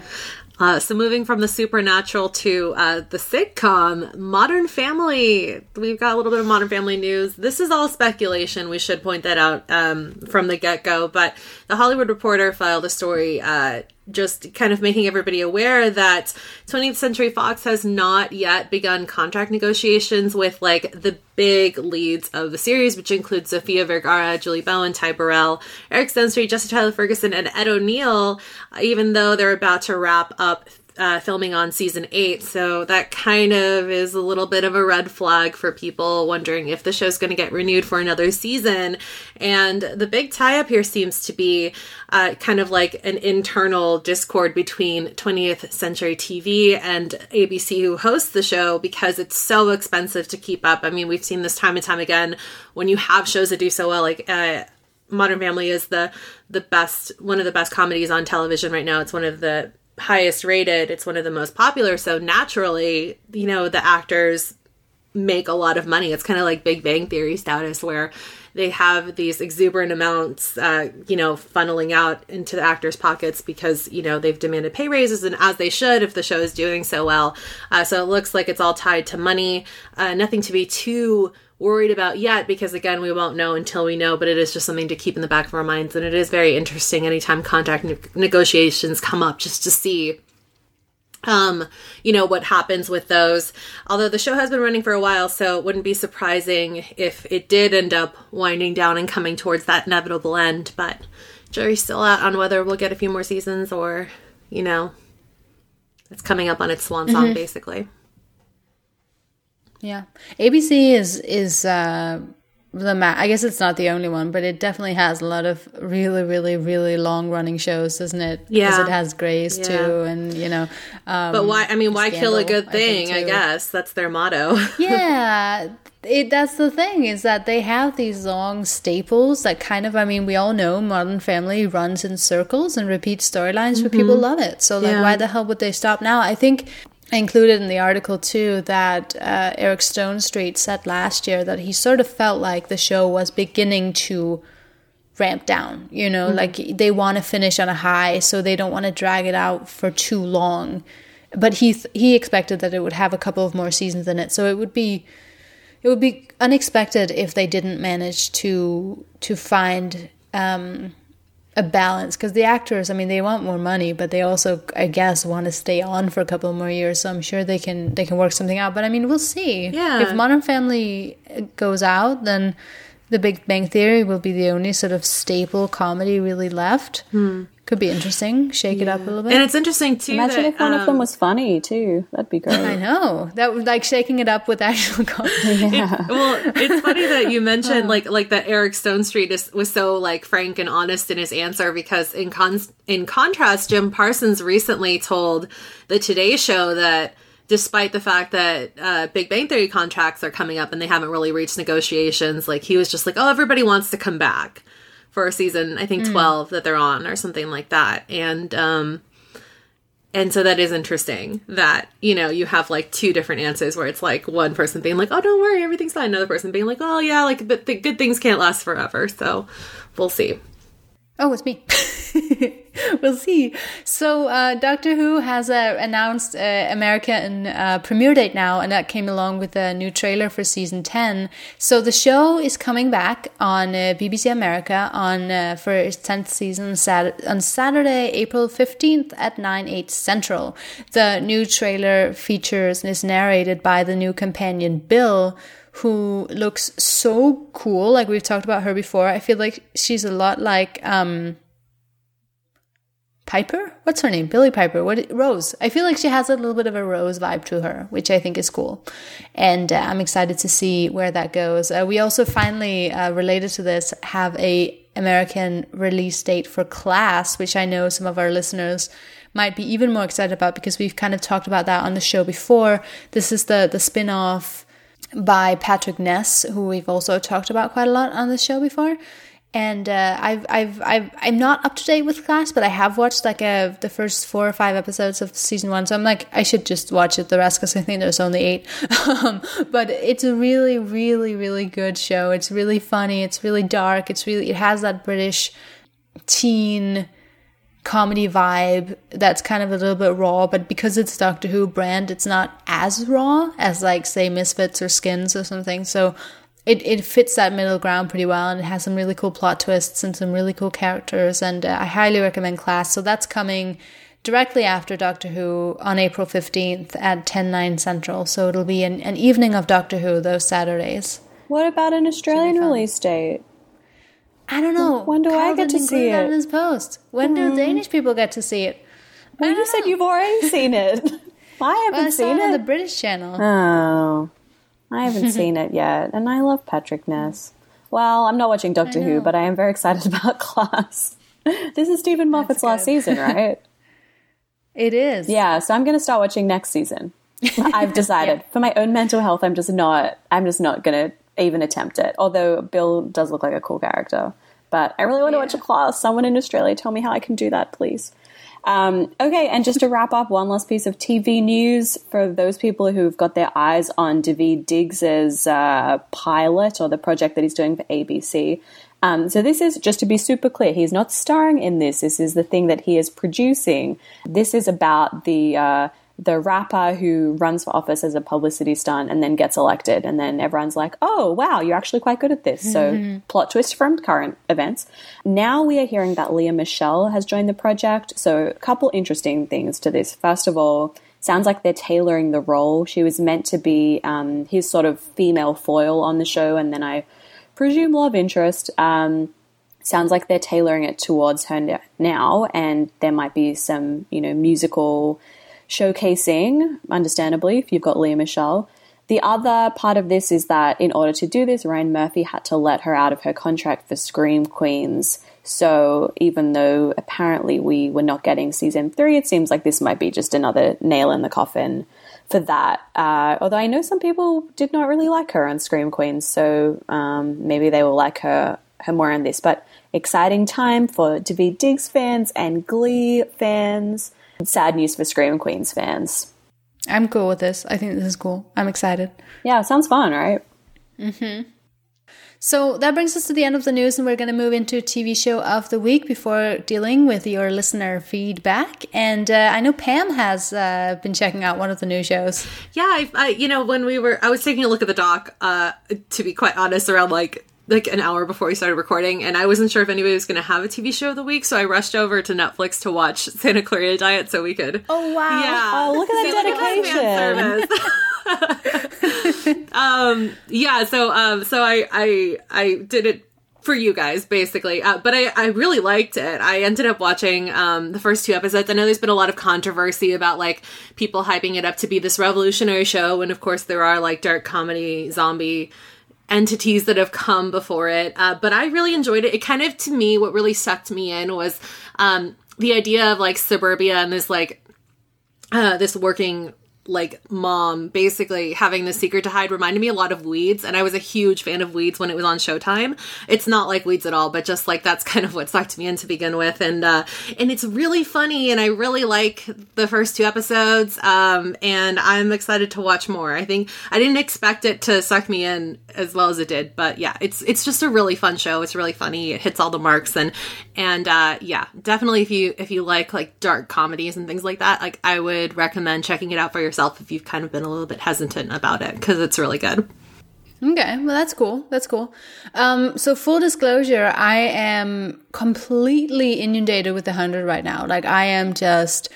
Uh, so moving from the supernatural to uh, the sitcom Modern Family, we've got a little bit of Modern Family news. This is all speculation. We should point that out um, from the get go. But the Hollywood Reporter filed a story, uh, just kind of making everybody aware that 20th Century Fox has not yet begun contract negotiations with like the big leads of the series, which includes Sofia Vergara, Julie Bowen, Ty Burrell, Eric Stonestreet, Jesse Tyler Ferguson, and Ed O'Neill, even though they're about to wrap up uh, filming on season eight. So that kind of is a little bit of a red flag for people wondering if the show's going to get renewed for another season. And the big tie up here seems to be uh, kind of like an internal discord between 20th Century TV and ABC, who hosts the show, because it's so expensive to keep up. I mean, we've seen this time and time again when you have shows that do so well, like. Uh, Modern Family is the the best one of the best comedies on television right now. It's one of the highest rated. It's one of the most popular. So naturally, you know, the actors make a lot of money. It's kind of like Big Bang Theory status where they have these exuberant amounts, uh, you know, funneling out into the actors' pockets because, you know, they've demanded pay raises and as they should if the show is doing so well. Uh, so it looks like it's all tied to money. Uh, nothing to be too worried about yet because again we won't know until we know but it is just something to keep in the back of our minds. And it is very interesting anytime contract ne- negotiations come up just to see um you know what happens with those. Although the show has been running for a while so it wouldn't be surprising if it did end up winding down and coming towards that inevitable end. But jury's still out on whether we'll get a few more seasons or you know it's coming up on its swan song basically Yeah, ABC is is uh, the ma- I guess it's not the only one, but it definitely has a lot of really, really, really long running shows, doesn't it? Yeah. Because it has Grace Yeah. too, and you know. Um, But why? I mean, why kill a good thing? I, too. guess that's their motto. yeah it that's the thing is that they have these long staples that kind of i mean we all know modern family runs in circles and repeats storylines but people love it so like Yeah. why the hell would they stop now i think I included in the article too that uh, Eric Stonestreet said last year that he sort of felt like the show was beginning to ramp down. You know, like they want to finish on a high, so they don't want to drag it out for too long. But he th- he expected that it would have a couple of more seasons in it, so it would be it would be unexpected if they didn't manage to to find um, a balance because the actors i mean they want more money but they also i guess want to stay on for a couple more years so i'm sure they can they can work something out but i mean we'll see. Yeah. if modern family uh, goes out then the big bang theory will be the only sort of staple comedy really left hmm. Could be interesting shake it up a little bit and it's interesting too. Imagine that, if one of them um, was funny too. That'd be great. i know that would like shaking it up with actual comedy well, it's funny that you Oh. mentioned like like that Eric Stonestreet is, was so like frank and honest in his answer because in con- in contrast, Jim Parsons recently told the Today Show that despite the fact that uh, Big Bang Theory contracts are coming up and they haven't really reached negotiations, like he was just like, oh, everybody wants to come back for season I think Hmm. twelve that they're on or something like that, and um and so that is interesting that, you know, you have like two different answers where it's like one person being like, oh, don't worry, everything's fine. Another person being like, oh, yeah, like, but the good things can't last forever. So we'll see. Oh, it's me. we'll see. So, uh, Doctor Who has uh, announced uh, American uh, premiere date now, and that came along with a new trailer for season 10. So, the show is coming back on uh, BBC America on uh, for its 10th season Sat- on Saturday, April 15th at 9 8 Central. The new trailer features and is narrated by the new companion Bill who looks so cool. Like we've talked about her before. I feel like she's a lot like um Piper? What's her name? Billie Piper. What Rose. I feel like she has a little bit of a Rose vibe to her, which I think is cool. And uh, I'm excited to see where that goes. Uh, we also finally uh, related to this have a American release date for Class, which I know some of our listeners might be even more excited about because we've kind of talked about that on the show before. This is the the spin-off by Patrick Ness, who we've also talked about quite a lot on the show before. And uh, I've, I've, I've, I'm not up to date with Class, but I have watched like a, the first four or five episodes of season one. So I'm like, I should just watch it the rest because I think there's only eight. um, but it's a really, really, really good show. It's really funny. It's really dark. It's really, it has that British teen comedy vibe that's kind of a little bit raw, but because it's Doctor Who brand, it's not as raw as like say Misfits or Skins or something. So it, it fits that middle ground pretty well and it has some really cool plot twists and some really cool characters and uh, I highly recommend Class. So that's coming directly after Doctor Who on April 15th at 10 9 Central. So it'll be an, an evening of Doctor Who those Saturdays. What about an Australian release date? I don't know. When do I get to see it? in his post? When do mm-hmm. Danish people get to see it? Well, you said you've already seen it. I haven't I saw seen it on the British channel. Oh, I haven't seen it yet, and I love Patrick Ness. Well, I'm not watching Doctor Who, but I am very excited about Class. this is Steven Moffat's last season, right? It is. yeah, so I'm going to start watching next season. I've decided for my own mental health. I'm just not. I'm just not going to even attempt it. Although Bill does look like a cool character, but I really want to watch a class. Someone in Australia, tell me how I can do that, please. Um, okay, and just to wrap up, one last piece of TV news for those people who've got their eyes on Daveed Diggs's uh, pilot or the project that he's doing for ABC. Um, so this is just to be super clear. He's not starring in this. This is the thing that he is producing. This is about the uh, the rapper who runs for office as a publicity stunt and then gets elected, and then everyone's like, "Oh, wow, you're actually quite good at this." So plot twist from current events. Now we are hearing that Lea Michele has joined the project. So a couple interesting things to this. First of all. Sounds like they're tailoring the role. She was meant to be um, his sort of female foil on the show, and then I presume love interest. Um, sounds like they're tailoring it towards her now, and there might be some, you know, musical showcasing, understandably, if you've got Lea Michele. The other part of this is that in order to do this, Ryan Murphy had to let her out of her contract for Scream Queens. So even though apparently we were not getting season three, it seems like this might be just another nail in the coffin for that. Uh, although I know some people did not really like her on Scream Queens, so um, maybe they will like her her more on this. But exciting time for Daveed Diggs fans and Glee fans. Sad news for Scream Queens fans. I'm cool with this. I think this is cool. I'm excited. Yeah, sounds fun, right? Mm-hmm. So that brings us to the end of the news, and we're going to move into TV show of the week before dealing with your listener feedback. And uh, I know Pam has uh, been checking out one of the new shows. Yeah, I, I, you know, when we were, I was taking a look at the doc. Uh, to be quite honest, around like like an hour before we started recording, and I wasn't sure if anybody was going to have a TV show of the week, so I rushed over to Netflix to watch Santa Clarita Diet so we could. Oh wow! Yeah. Oh, look at that dedication. um, yeah, so um, so I I I did it for you guys basically uh, but I, I really liked it i ended up watching um, the first two episodes i know there's been a lot of controversy about like people hyping it up to be this revolutionary show and of course there are like dark comedy zombie entities that have come before it uh, but i really enjoyed it. It kind of to me what really sucked me in was um, the idea of like suburbia and this like uh, this working like mom basically having the secret to hide reminded me a lot of weeds and i was a huge fan of weeds when it was on showtime. It's not like weeds at all but just like that's kind of what sucked me in to begin with and uh and it's really funny and i really like the first two episodes um and i'm excited to watch more. I think i didn't expect it to suck me in as well as it did but yeah it's it's just a really fun show. It's really funny. It hits all the marks and and uh yeah definitely if you if you like like dark comedies and things like that like i would recommend checking it out for yourself if you've kind of been a little bit hesitant about it because it's really good. Okay, well that's cool. That's cool. Um, so full disclosure, I am completely inundated with the hundred right now. Like I am just.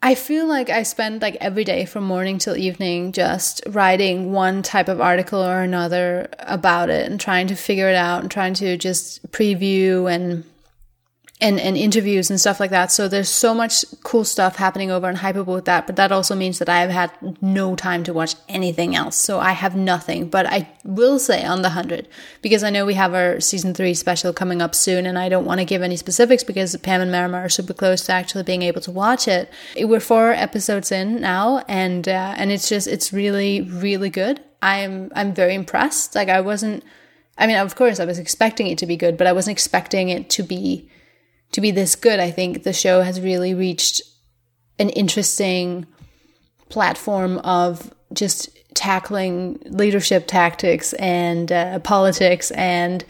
I feel like I spend like every day from morning till evening just writing one type of article or another about it and trying to figure it out and trying to just preview and and, and interviews and stuff like that. So there's so much cool stuff happening over on Hypable with that, but that also means that I have had no time to watch anything else. So I have nothing, but I will say on the 100, because I know we have our season three special coming up soon, and I don't want to give any specifics because Pam and Marama are super close to actually being able to watch it. We're four episodes in now, and, uh, and it's just, it's really, really good. I'm, I'm very impressed. Like I wasn't, I mean, of course I was expecting it to be good, but I wasn't expecting it to be, to be this good. I think the show has really reached an interesting platform of just tackling leadership tactics and uh, politics and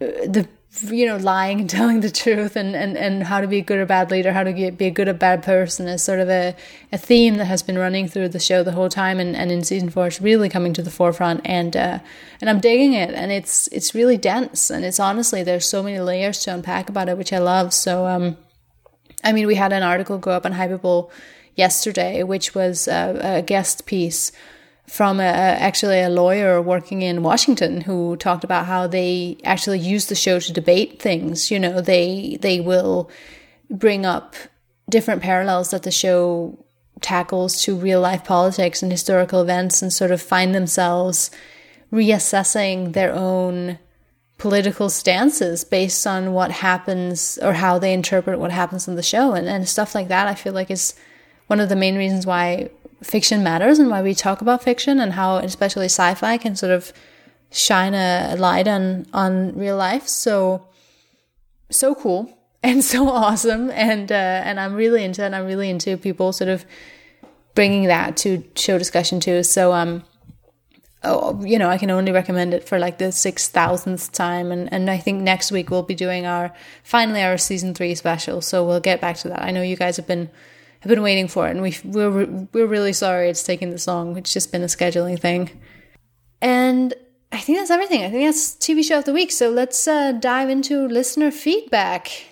uh, the you know lying and telling the truth and, and, and how to be a good or bad leader how to get, be a good or bad person is sort of a, a theme that has been running through the show the whole time and, and in season four it's really coming to the forefront and uh, and I'm digging it and it's it's really dense and it's honestly there's so many layers to unpack about it which I love. So um I mean we had an article go up on Hypable yesterday which was a, a guest piece from a, actually a lawyer working in Washington who talked about how they actually use the show to debate things. You know, they they will bring up different parallels that the show tackles to real life politics and historical events and sort of find themselves reassessing their own political stances based on what happens or how they interpret what happens in the show and, and stuff like that i feel like is one of the main reasons why fiction matters and why we talk about fiction and how especially sci-fi can sort of shine a light on on real life. So so cool and so awesome. And uh, and I'm really into it I'm really into people sort of bringing that to show discussion too. So um oh you know I can only recommend it for like the 6000th time. And and I think next week we'll be doing our finally our season 3 special. So we'll get back to that. I know you guys have been have been waiting for it, and we we're we're really sorry it's taken this long. It's just been a scheduling thing, and I think that's everything. I think that's TV show of the week. So let's uh, dive into listener feedback.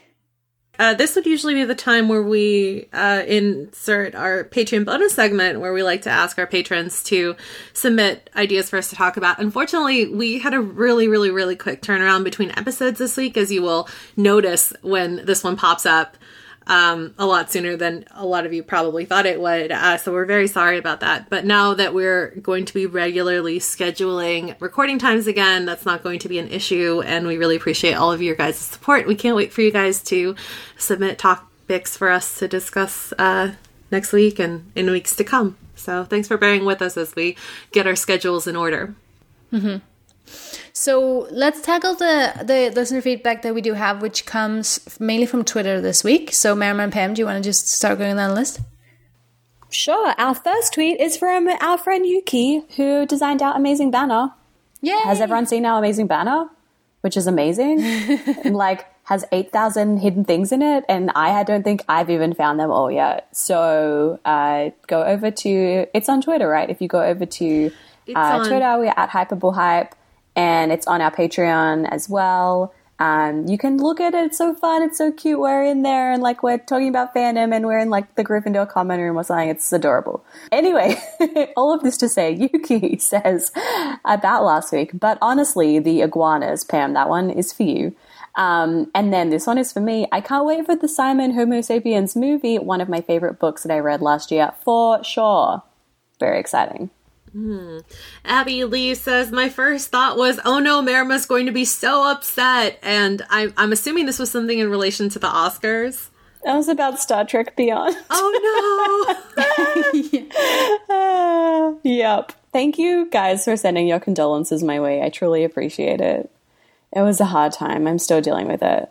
Uh, this would usually be the time where we uh, insert our Patreon bonus segment where we like to ask our patrons to submit ideas for us to talk about. Unfortunately, we had a really, really, really quick turnaround between episodes this week, as you will notice when this one pops up. Um, a lot sooner than a lot of you probably thought it would. Uh, so we're very sorry about that. But now that we're going to be regularly scheduling recording times again, that's not going to be an issue. And we really appreciate all of your guys' support. We can't wait for you guys to submit topics for us to discuss uh, next week and in weeks to come. So thanks for bearing with us as we get our schedules in order. So let's tackle the the listener feedback that we do have, which comes mainly from Twitter this week. So Marama and Pam, do you want to just start going down the list? Sure. Our first tweet is from our friend Yuki, who designed our amazing banner. Yeah. Has everyone seen our amazing banner? Which is amazing. like has 8,000 hidden things in it. And I don't think I've even found them all yet. So uh, go over to, it's on Twitter, right? If you go over to uh, Twitter, we're at hypablehype. And it's on our Patreon as well. Um, you can look at it. It's so fun. It's so cute. We're in there and like we're talking about fandom and we're in like the Gryffindor common room or something. It's adorable. Anyway, all of this to say, Yuki says about last week, but honestly, the iguanas, Pam, that one is for you. Um, and then this one is for me. I can't wait for the Simon Homo sapiens movie, one of my favorite books that I read last year, for sure. Very exciting. Abby Lee says, My first thought was, oh no, Marama's going to be so upset. And I, I'm assuming this was something in relation to the Oscars. That was about Star Trek Beyond. Oh no. Uh, yep. Thank you guys for sending your condolences my way. I truly appreciate it. It was a hard time. I'm still dealing with it.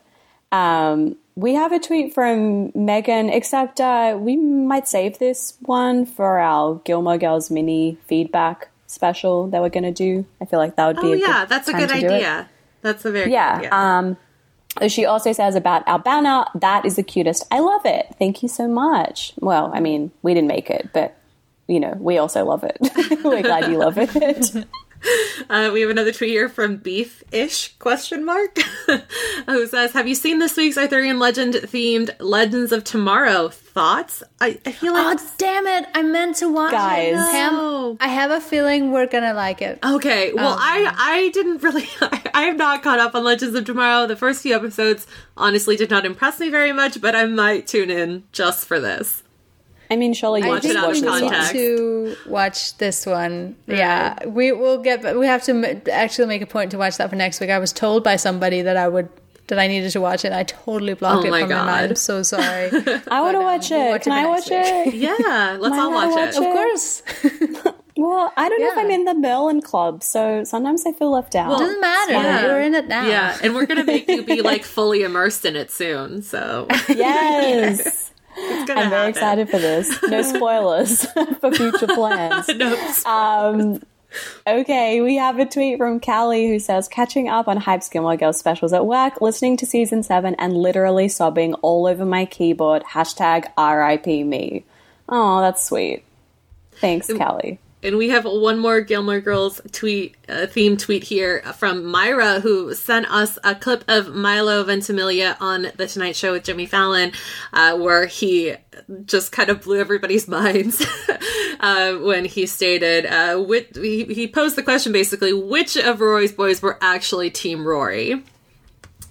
Um, we have a tweet from Megan, except uh, we might save this one for our Gilmore Girls mini feedback special that we're going to do. I feel like that would be oh a yeah, good that's a good to do it. idea. That's a very Yeah. good idea. Um, she also says about our banner, that is the cutest. I love it. Thank you so much. Well, I mean, we didn't make it, but you know, we also love it. We're glad you love it. Uh, we have another tweet here from Beef-ish question mark who says, "Have you seen this week's Arthurian legend themed Legends of Tomorrow? Thoughts? I, I feel like Oh damn it! I meant to watch Guys. it. Pam, No. I have a feeling we're gonna like it. Okay, well, Oh, I I didn't really. I have not caught up on Legends of Tomorrow. The first few episodes honestly did not impress me very much, but I might tune in just for this. I mean, surely you I Watch just it think watch we of this need one. to watch this one. Yeah, we will get. We have to actually make a point to watch that for next week. I was told by somebody that I would that I needed to watch it. I totally blocked Oh it my from my mind. I'm so sorry. I want to But, um, watch we'll it. watch Can it I watch next it? Yeah, let's all watch watch it. of course, Well, I don't know if I'm in the Merlin Club, so sometimes I feel left out. It doesn't matter. Yeah. You're in it now. Yeah, and we're gonna make you be like fully immersed in it soon. So yes. I'm very happen. excited for this. No spoilers for future plans. No, Um, okay, we have a tweet from Callie who says, catching up on Hype Gilmore Girls specials at work, listening to season seven and literally sobbing all over my keyboard. Hashtag RIP me. Oh, that's sweet. Thanks, Callie. And we have one more Gilmore Girls tweet, uh, theme tweet here from Myra, who sent us a clip of Milo Ventimiglia on The Tonight Show with Jimmy Fallon, uh, where he just kind of blew everybody's minds uh, when he stated, uh, which, he, he posed the question basically, which of Rory's boys were actually Team Rory?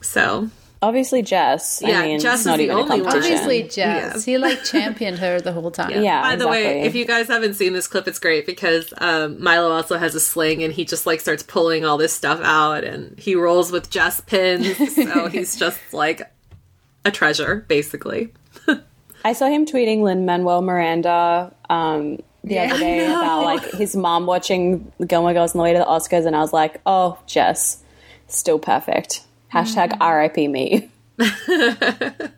So, Obviously, Jess. Yeah, I mean, Jess not is the even a only one. Obviously, Jess. He like championed her the whole time. Yeah, By the way, if you guys haven't seen this clip, it's great because um, Milo also has a sling and he just like starts pulling all this stuff out and he rolls with Jess pins. so he's just like a treasure, basically. I saw him tweeting Lin Manuel Miranda um, the Yeah, other day about like his mom watching Gilmore Girls on the way to the Oscars, and I was like, "Oh, Jess, still perfect." Hashtag Mm-hmm. RIP me.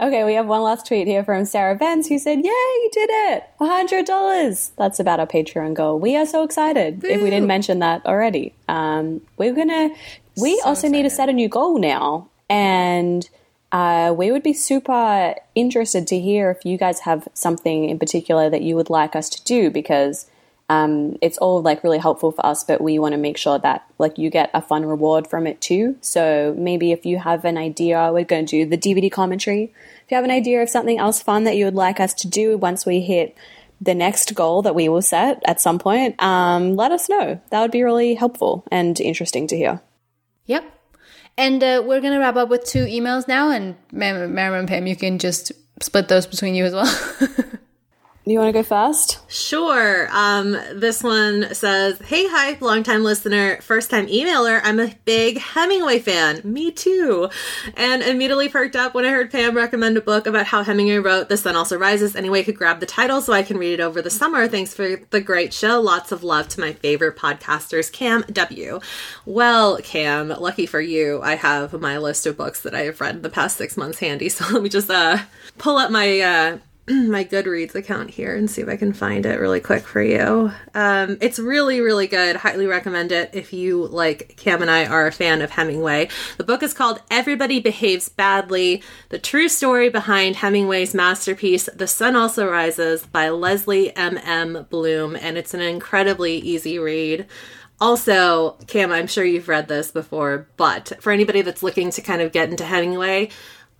okay, we have one last tweet here from Sarah Vance who said, "Yay, you did it! hundred dollars." That's about our Patreon goal. We are so excited. If we didn't mention that already, um, we're gonna. We also need to set a new goal now, and uh, we would be super interested to hear if you guys have something in particular that you would like us to do because um, it's all like really helpful for us, but we want to make sure that like you get a fun reward from it too. So maybe if you have an idea, we're going to do the DVD commentary. If you have an idea of something else fun that you would like us to do once we hit the next goal that we will set at some point, um, let us know. That would be really helpful and interesting to hear. Yep. And uh, we're gonna wrap up with two emails now, and Marama and Pam, you can just split those between you as well. You want to go first? Sure. Um, this one says, Hey, hi, longtime listener, first time emailer. I'm a big Hemingway fan. Me too. And immediately perked up when I heard Pam recommend a book about how Hemingway wrote The Sun Also Rises. Anyway, could grab the title so I can read it over the summer. Thanks for the great show. Lots of love to my favorite podcasters, Cam W. Well, Cam, lucky for you, I have my list of books that I have read in the past six months handy. So let me just uh, pull up my. Uh, my Goodreads account here and see if I can find it really quick for you. Um, it's really, really good. Highly recommend it if you, like Cam and I, are a fan of Hemingway. The book is called Everybody Behaves Badly The True Story Behind Hemingway's Masterpiece, The Sun Also Rises by Lesley M. M. Blume, and it's an incredibly easy read. Also, Cam, I'm sure you've read this before, but for anybody that's looking to kind of get into Hemingway,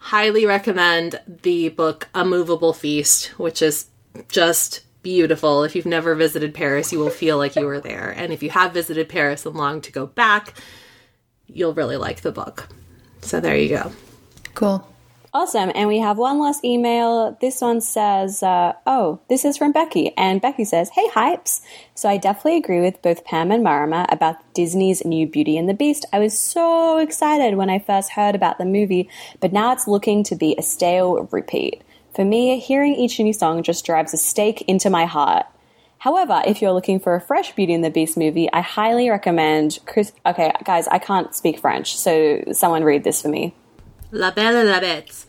highly recommend the book A Moveable Feast, which is just beautiful. If you've never visited Paris, you will feel like you were there. And if you have visited Paris and long to go back, you'll really like the book. So there you go. Cool. Awesome. And we have one last email. This one says, uh, Oh, this is from Becky. And Becky says, Hey, hypes. So I definitely agree with both Pam and Marama about Disney's new Beauty and the Beast. I was so excited when I first heard about the movie, but now it's looking to be a stale repeat. For me, hearing each new song just drives a stake into my heart. However, if you're looking for a fresh Beauty and the Beast movie, I highly recommend Chris. Okay, guys, I can't speak French, so someone read this for me. La Belle et la Bête.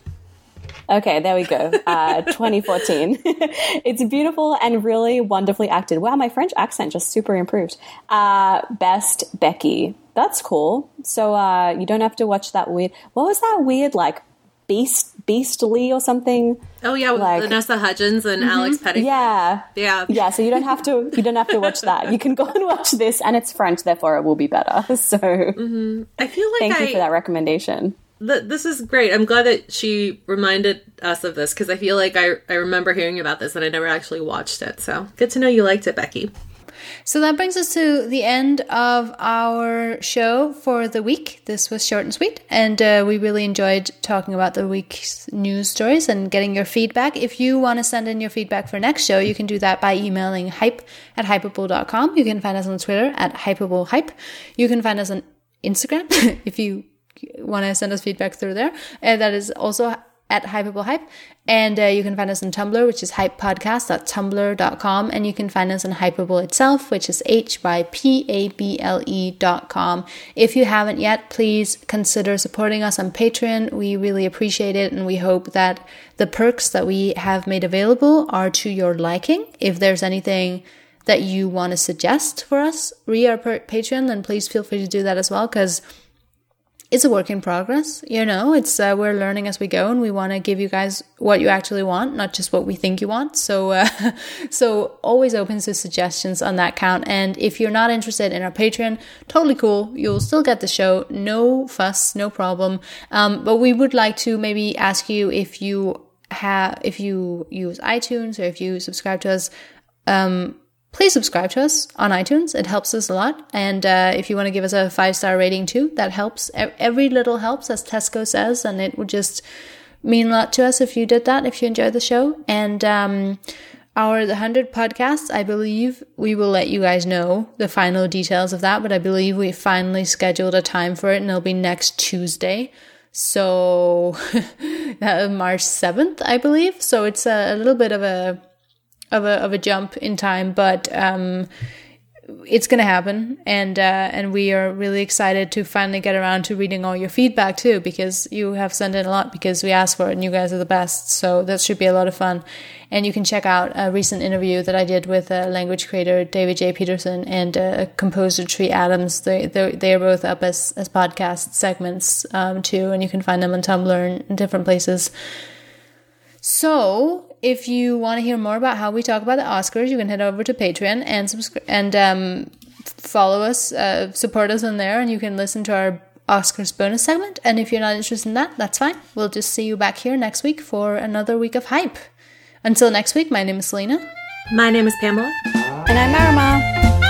Okay, there we go. Uh, 2014. it's beautiful and really wonderfully acted. Wow, my French accent just super improved. Uh, best Becky. That's cool. So uh, you don't have to watch that weird. What was that weird like beast beastly or something? Oh yeah, like, Vanessa Hudgens and mm-hmm. Alex Pettyfer. Yeah, yeah, yeah. So you don't have to. You don't have to watch that. You can go and watch this, and it's French, therefore it will be better. So mm-hmm. I feel like thank I, you for that recommendation this is great. I'm glad that she reminded us of this because I feel like I, I remember hearing about this and I never actually watched it. So good to know you liked it, Becky. So that brings us to the end of our show for the week. This was short and sweet, and uh, we really enjoyed talking about the week's news stories and getting your feedback. If you want to send in your feedback for next show, you can do that by emailing hype at hypable.com. You can find us on Twitter at hypablehype. You can find us on Instagram if you want to send us feedback through there. And that is also at Hypable Hype. And uh, you can find us on Tumblr, which is hypepodcast.tumblr.com. And you can find us on Hypable itself, which is H-Y-P-A-B-L-E dot com. If you haven't yet, please consider supporting us on Patreon. We really appreciate it. And we hope that the perks that we have made available are to your liking. If there's anything that you want to suggest for us re our Patreon, then please feel free to do that as well. Because it's a work in progress. You know, it's uh, we're learning as we go, and we want to give you guys what you actually want, not just what we think you want. So, uh, so always open to suggestions on that count. And if you're not interested in our Patreon, totally cool. You'll still get the show, no fuss, no problem. Um, but we would like to maybe ask you if you have, if you use iTunes or if you subscribe to us. Um, please subscribe to us on iTunes. It helps us a lot. And uh, if you want to give us a five star rating too, that helps. Every little helps, as Tesco says, and it would just mean a lot to us if you did that, if you enjoyed the show. And um, our the 100 podcasts, I believe we will let you guys know the final details of that, but I believe we finally scheduled a time for it and it'll be next Tuesday. So, March 7th, I believe. So it's a, a little bit of a of a of a jump in time, but um, it's going to happen, and uh, and we are really excited to finally get around to reading all your feedback too, because you have sent in a lot because we asked for it, and you guys are the best. So that should be a lot of fun. And you can check out a recent interview that I did with a language creator David J. Peterson and a composer Tree Adams. They they are both up as as podcast segments um, too, and you can find them on Tumblr and different places. So if you want to hear more about how we talk about the Oscars, you can head over to Patreon and subscribe and um, follow us, uh, support us on there, and you can listen to our Oscars bonus segment. And if you're not interested in that, that's fine. We'll just see you back here next week for another week of hype. Until next week, my name is Selina. My name is Pamela. And I'm Marama.